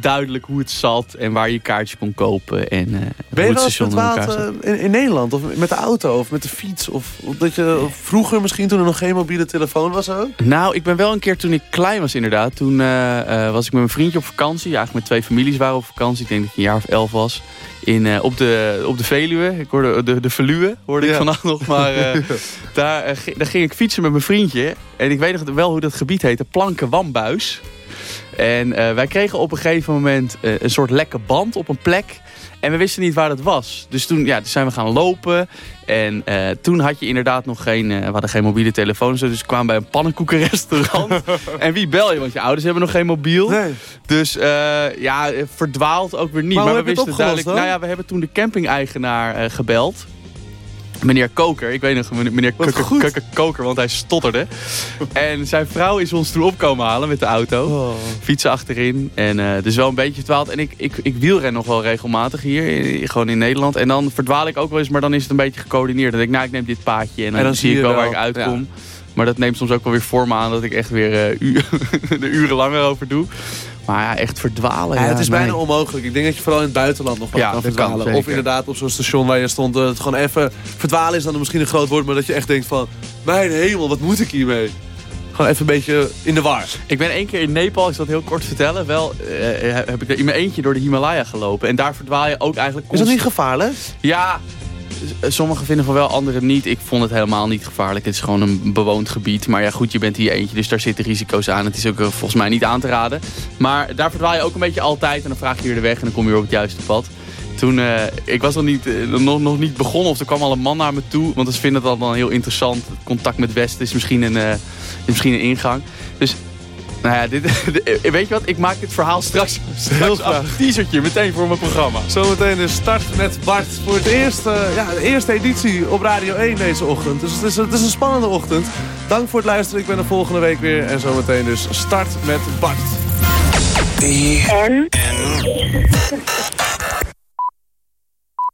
duidelijk hoe het zat en waar je kaartje kon kopen. En, eh, Ben je het wel eens verdwaald zat. eh, in, in Nederland? Of met de auto? Of met de fiets? Of, of dat je of vroeger misschien toen er nog geen mobiele telefoon was ook? Nou, ik ben wel een keer toen ik klein was inderdaad. Toen eh, was ik met mijn vriendje op vakantie. Eigenlijk met twee families waren op vakantie. Ik denk dat ik een jaar of elf was. In, op, de, op de Veluwe. Ik hoorde de, de Veluwe, hoorde ik vannacht nog. Maar [LAUGHS] daar, daar ging ik fietsen met mijn vriendje. En ik weet nog wel hoe dat gebied heette. Planken Wambuis. En eh, wij kregen op een gegeven moment eh, een soort lekke band op een plek. En we wisten niet waar dat was. Dus toen, ja, zijn we gaan lopen. En eh, toen had je inderdaad nog geen, we hadden geen mobiele telefoon. Dus we kwamen bij een pannenkoekenrestaurant. [LAUGHS] en wie bel je? Want je ouders hebben nog geen mobiel. Dus ja, verdwaald ook weer niet. Maar we het wisten duidelijk. Nou ja, we hebben toen de camping-eigenaar gebeld. Meneer Koker, ik weet nog, meneer- Koker, want hij stotterde. en zijn vrouw is ons toen opkomen halen met de auto. Oh. Fietsen achterin. En eh, dus wel een beetje verdwaald. En ik, ik, ik wielren nog wel regelmatig hier, in- gewoon in Nederland. En dan verdwaal ik ook wel eens, maar dan is het een beetje gecoördineerd. Dan denk ik, nou, ik neem dit paadje en dan, En dan zie ik wel waar ik uitkom. Maar dat neemt soms ook wel weer vorm aan dat ik echt weer eh, u- [LAUGHS] er uren langer over doe. Maar ja, echt verdwalen. Ja, ja, het is nee. bijna onmogelijk. Ik denk dat je vooral in het buitenland nog wel Ja, kan verdwalen. of inderdaad op zo'n station waar je stond. eh, het gewoon even verdwalen is dan misschien een groot woord. Maar dat je echt denkt van... Mijn hemel, wat moet ik hiermee? Gewoon even een beetje in de war. Ik ben één keer in Nepal, ik zal het heel kort vertellen. Wel eh, heb ik er in mijn eentje door de Himalaya gelopen. En daar verdwaal je ook eigenlijk... Is dat niet constant- gevaarlijk? Ja, sommigen vinden van wel, anderen niet. Ik vond het helemaal niet gevaarlijk. Het is gewoon een bewoond gebied. Maar ja, goed, je bent hier eentje, dus daar zitten risico's aan. Het is ook eh, volgens mij niet aan te raden. Maar daar verdwaal je ook een beetje altijd. En dan vraag je weer de weg en dan kom je weer op het juiste pad. Toen, eh, ik was nog niet, eh, nog, nog niet begonnen of er kwam al een man naar me toe. Want ze vinden dat dan heel interessant. Contact met Westen is misschien een, eh, is misschien een ingang. Dus Nou ja, [LAUGHS] dit, weet je wat? Ik maak dit verhaal straks, straks af. Een teasertje meteen voor mijn programma. Zometeen dus start met Bart voor het eerste, ja, de eerste editie op Radio 1 deze ochtend. Dus het is, het is een spannende ochtend. Dank voor het luisteren. Ik ben er volgende week weer. En zometeen dus start met Bart. En? [LAUGHS]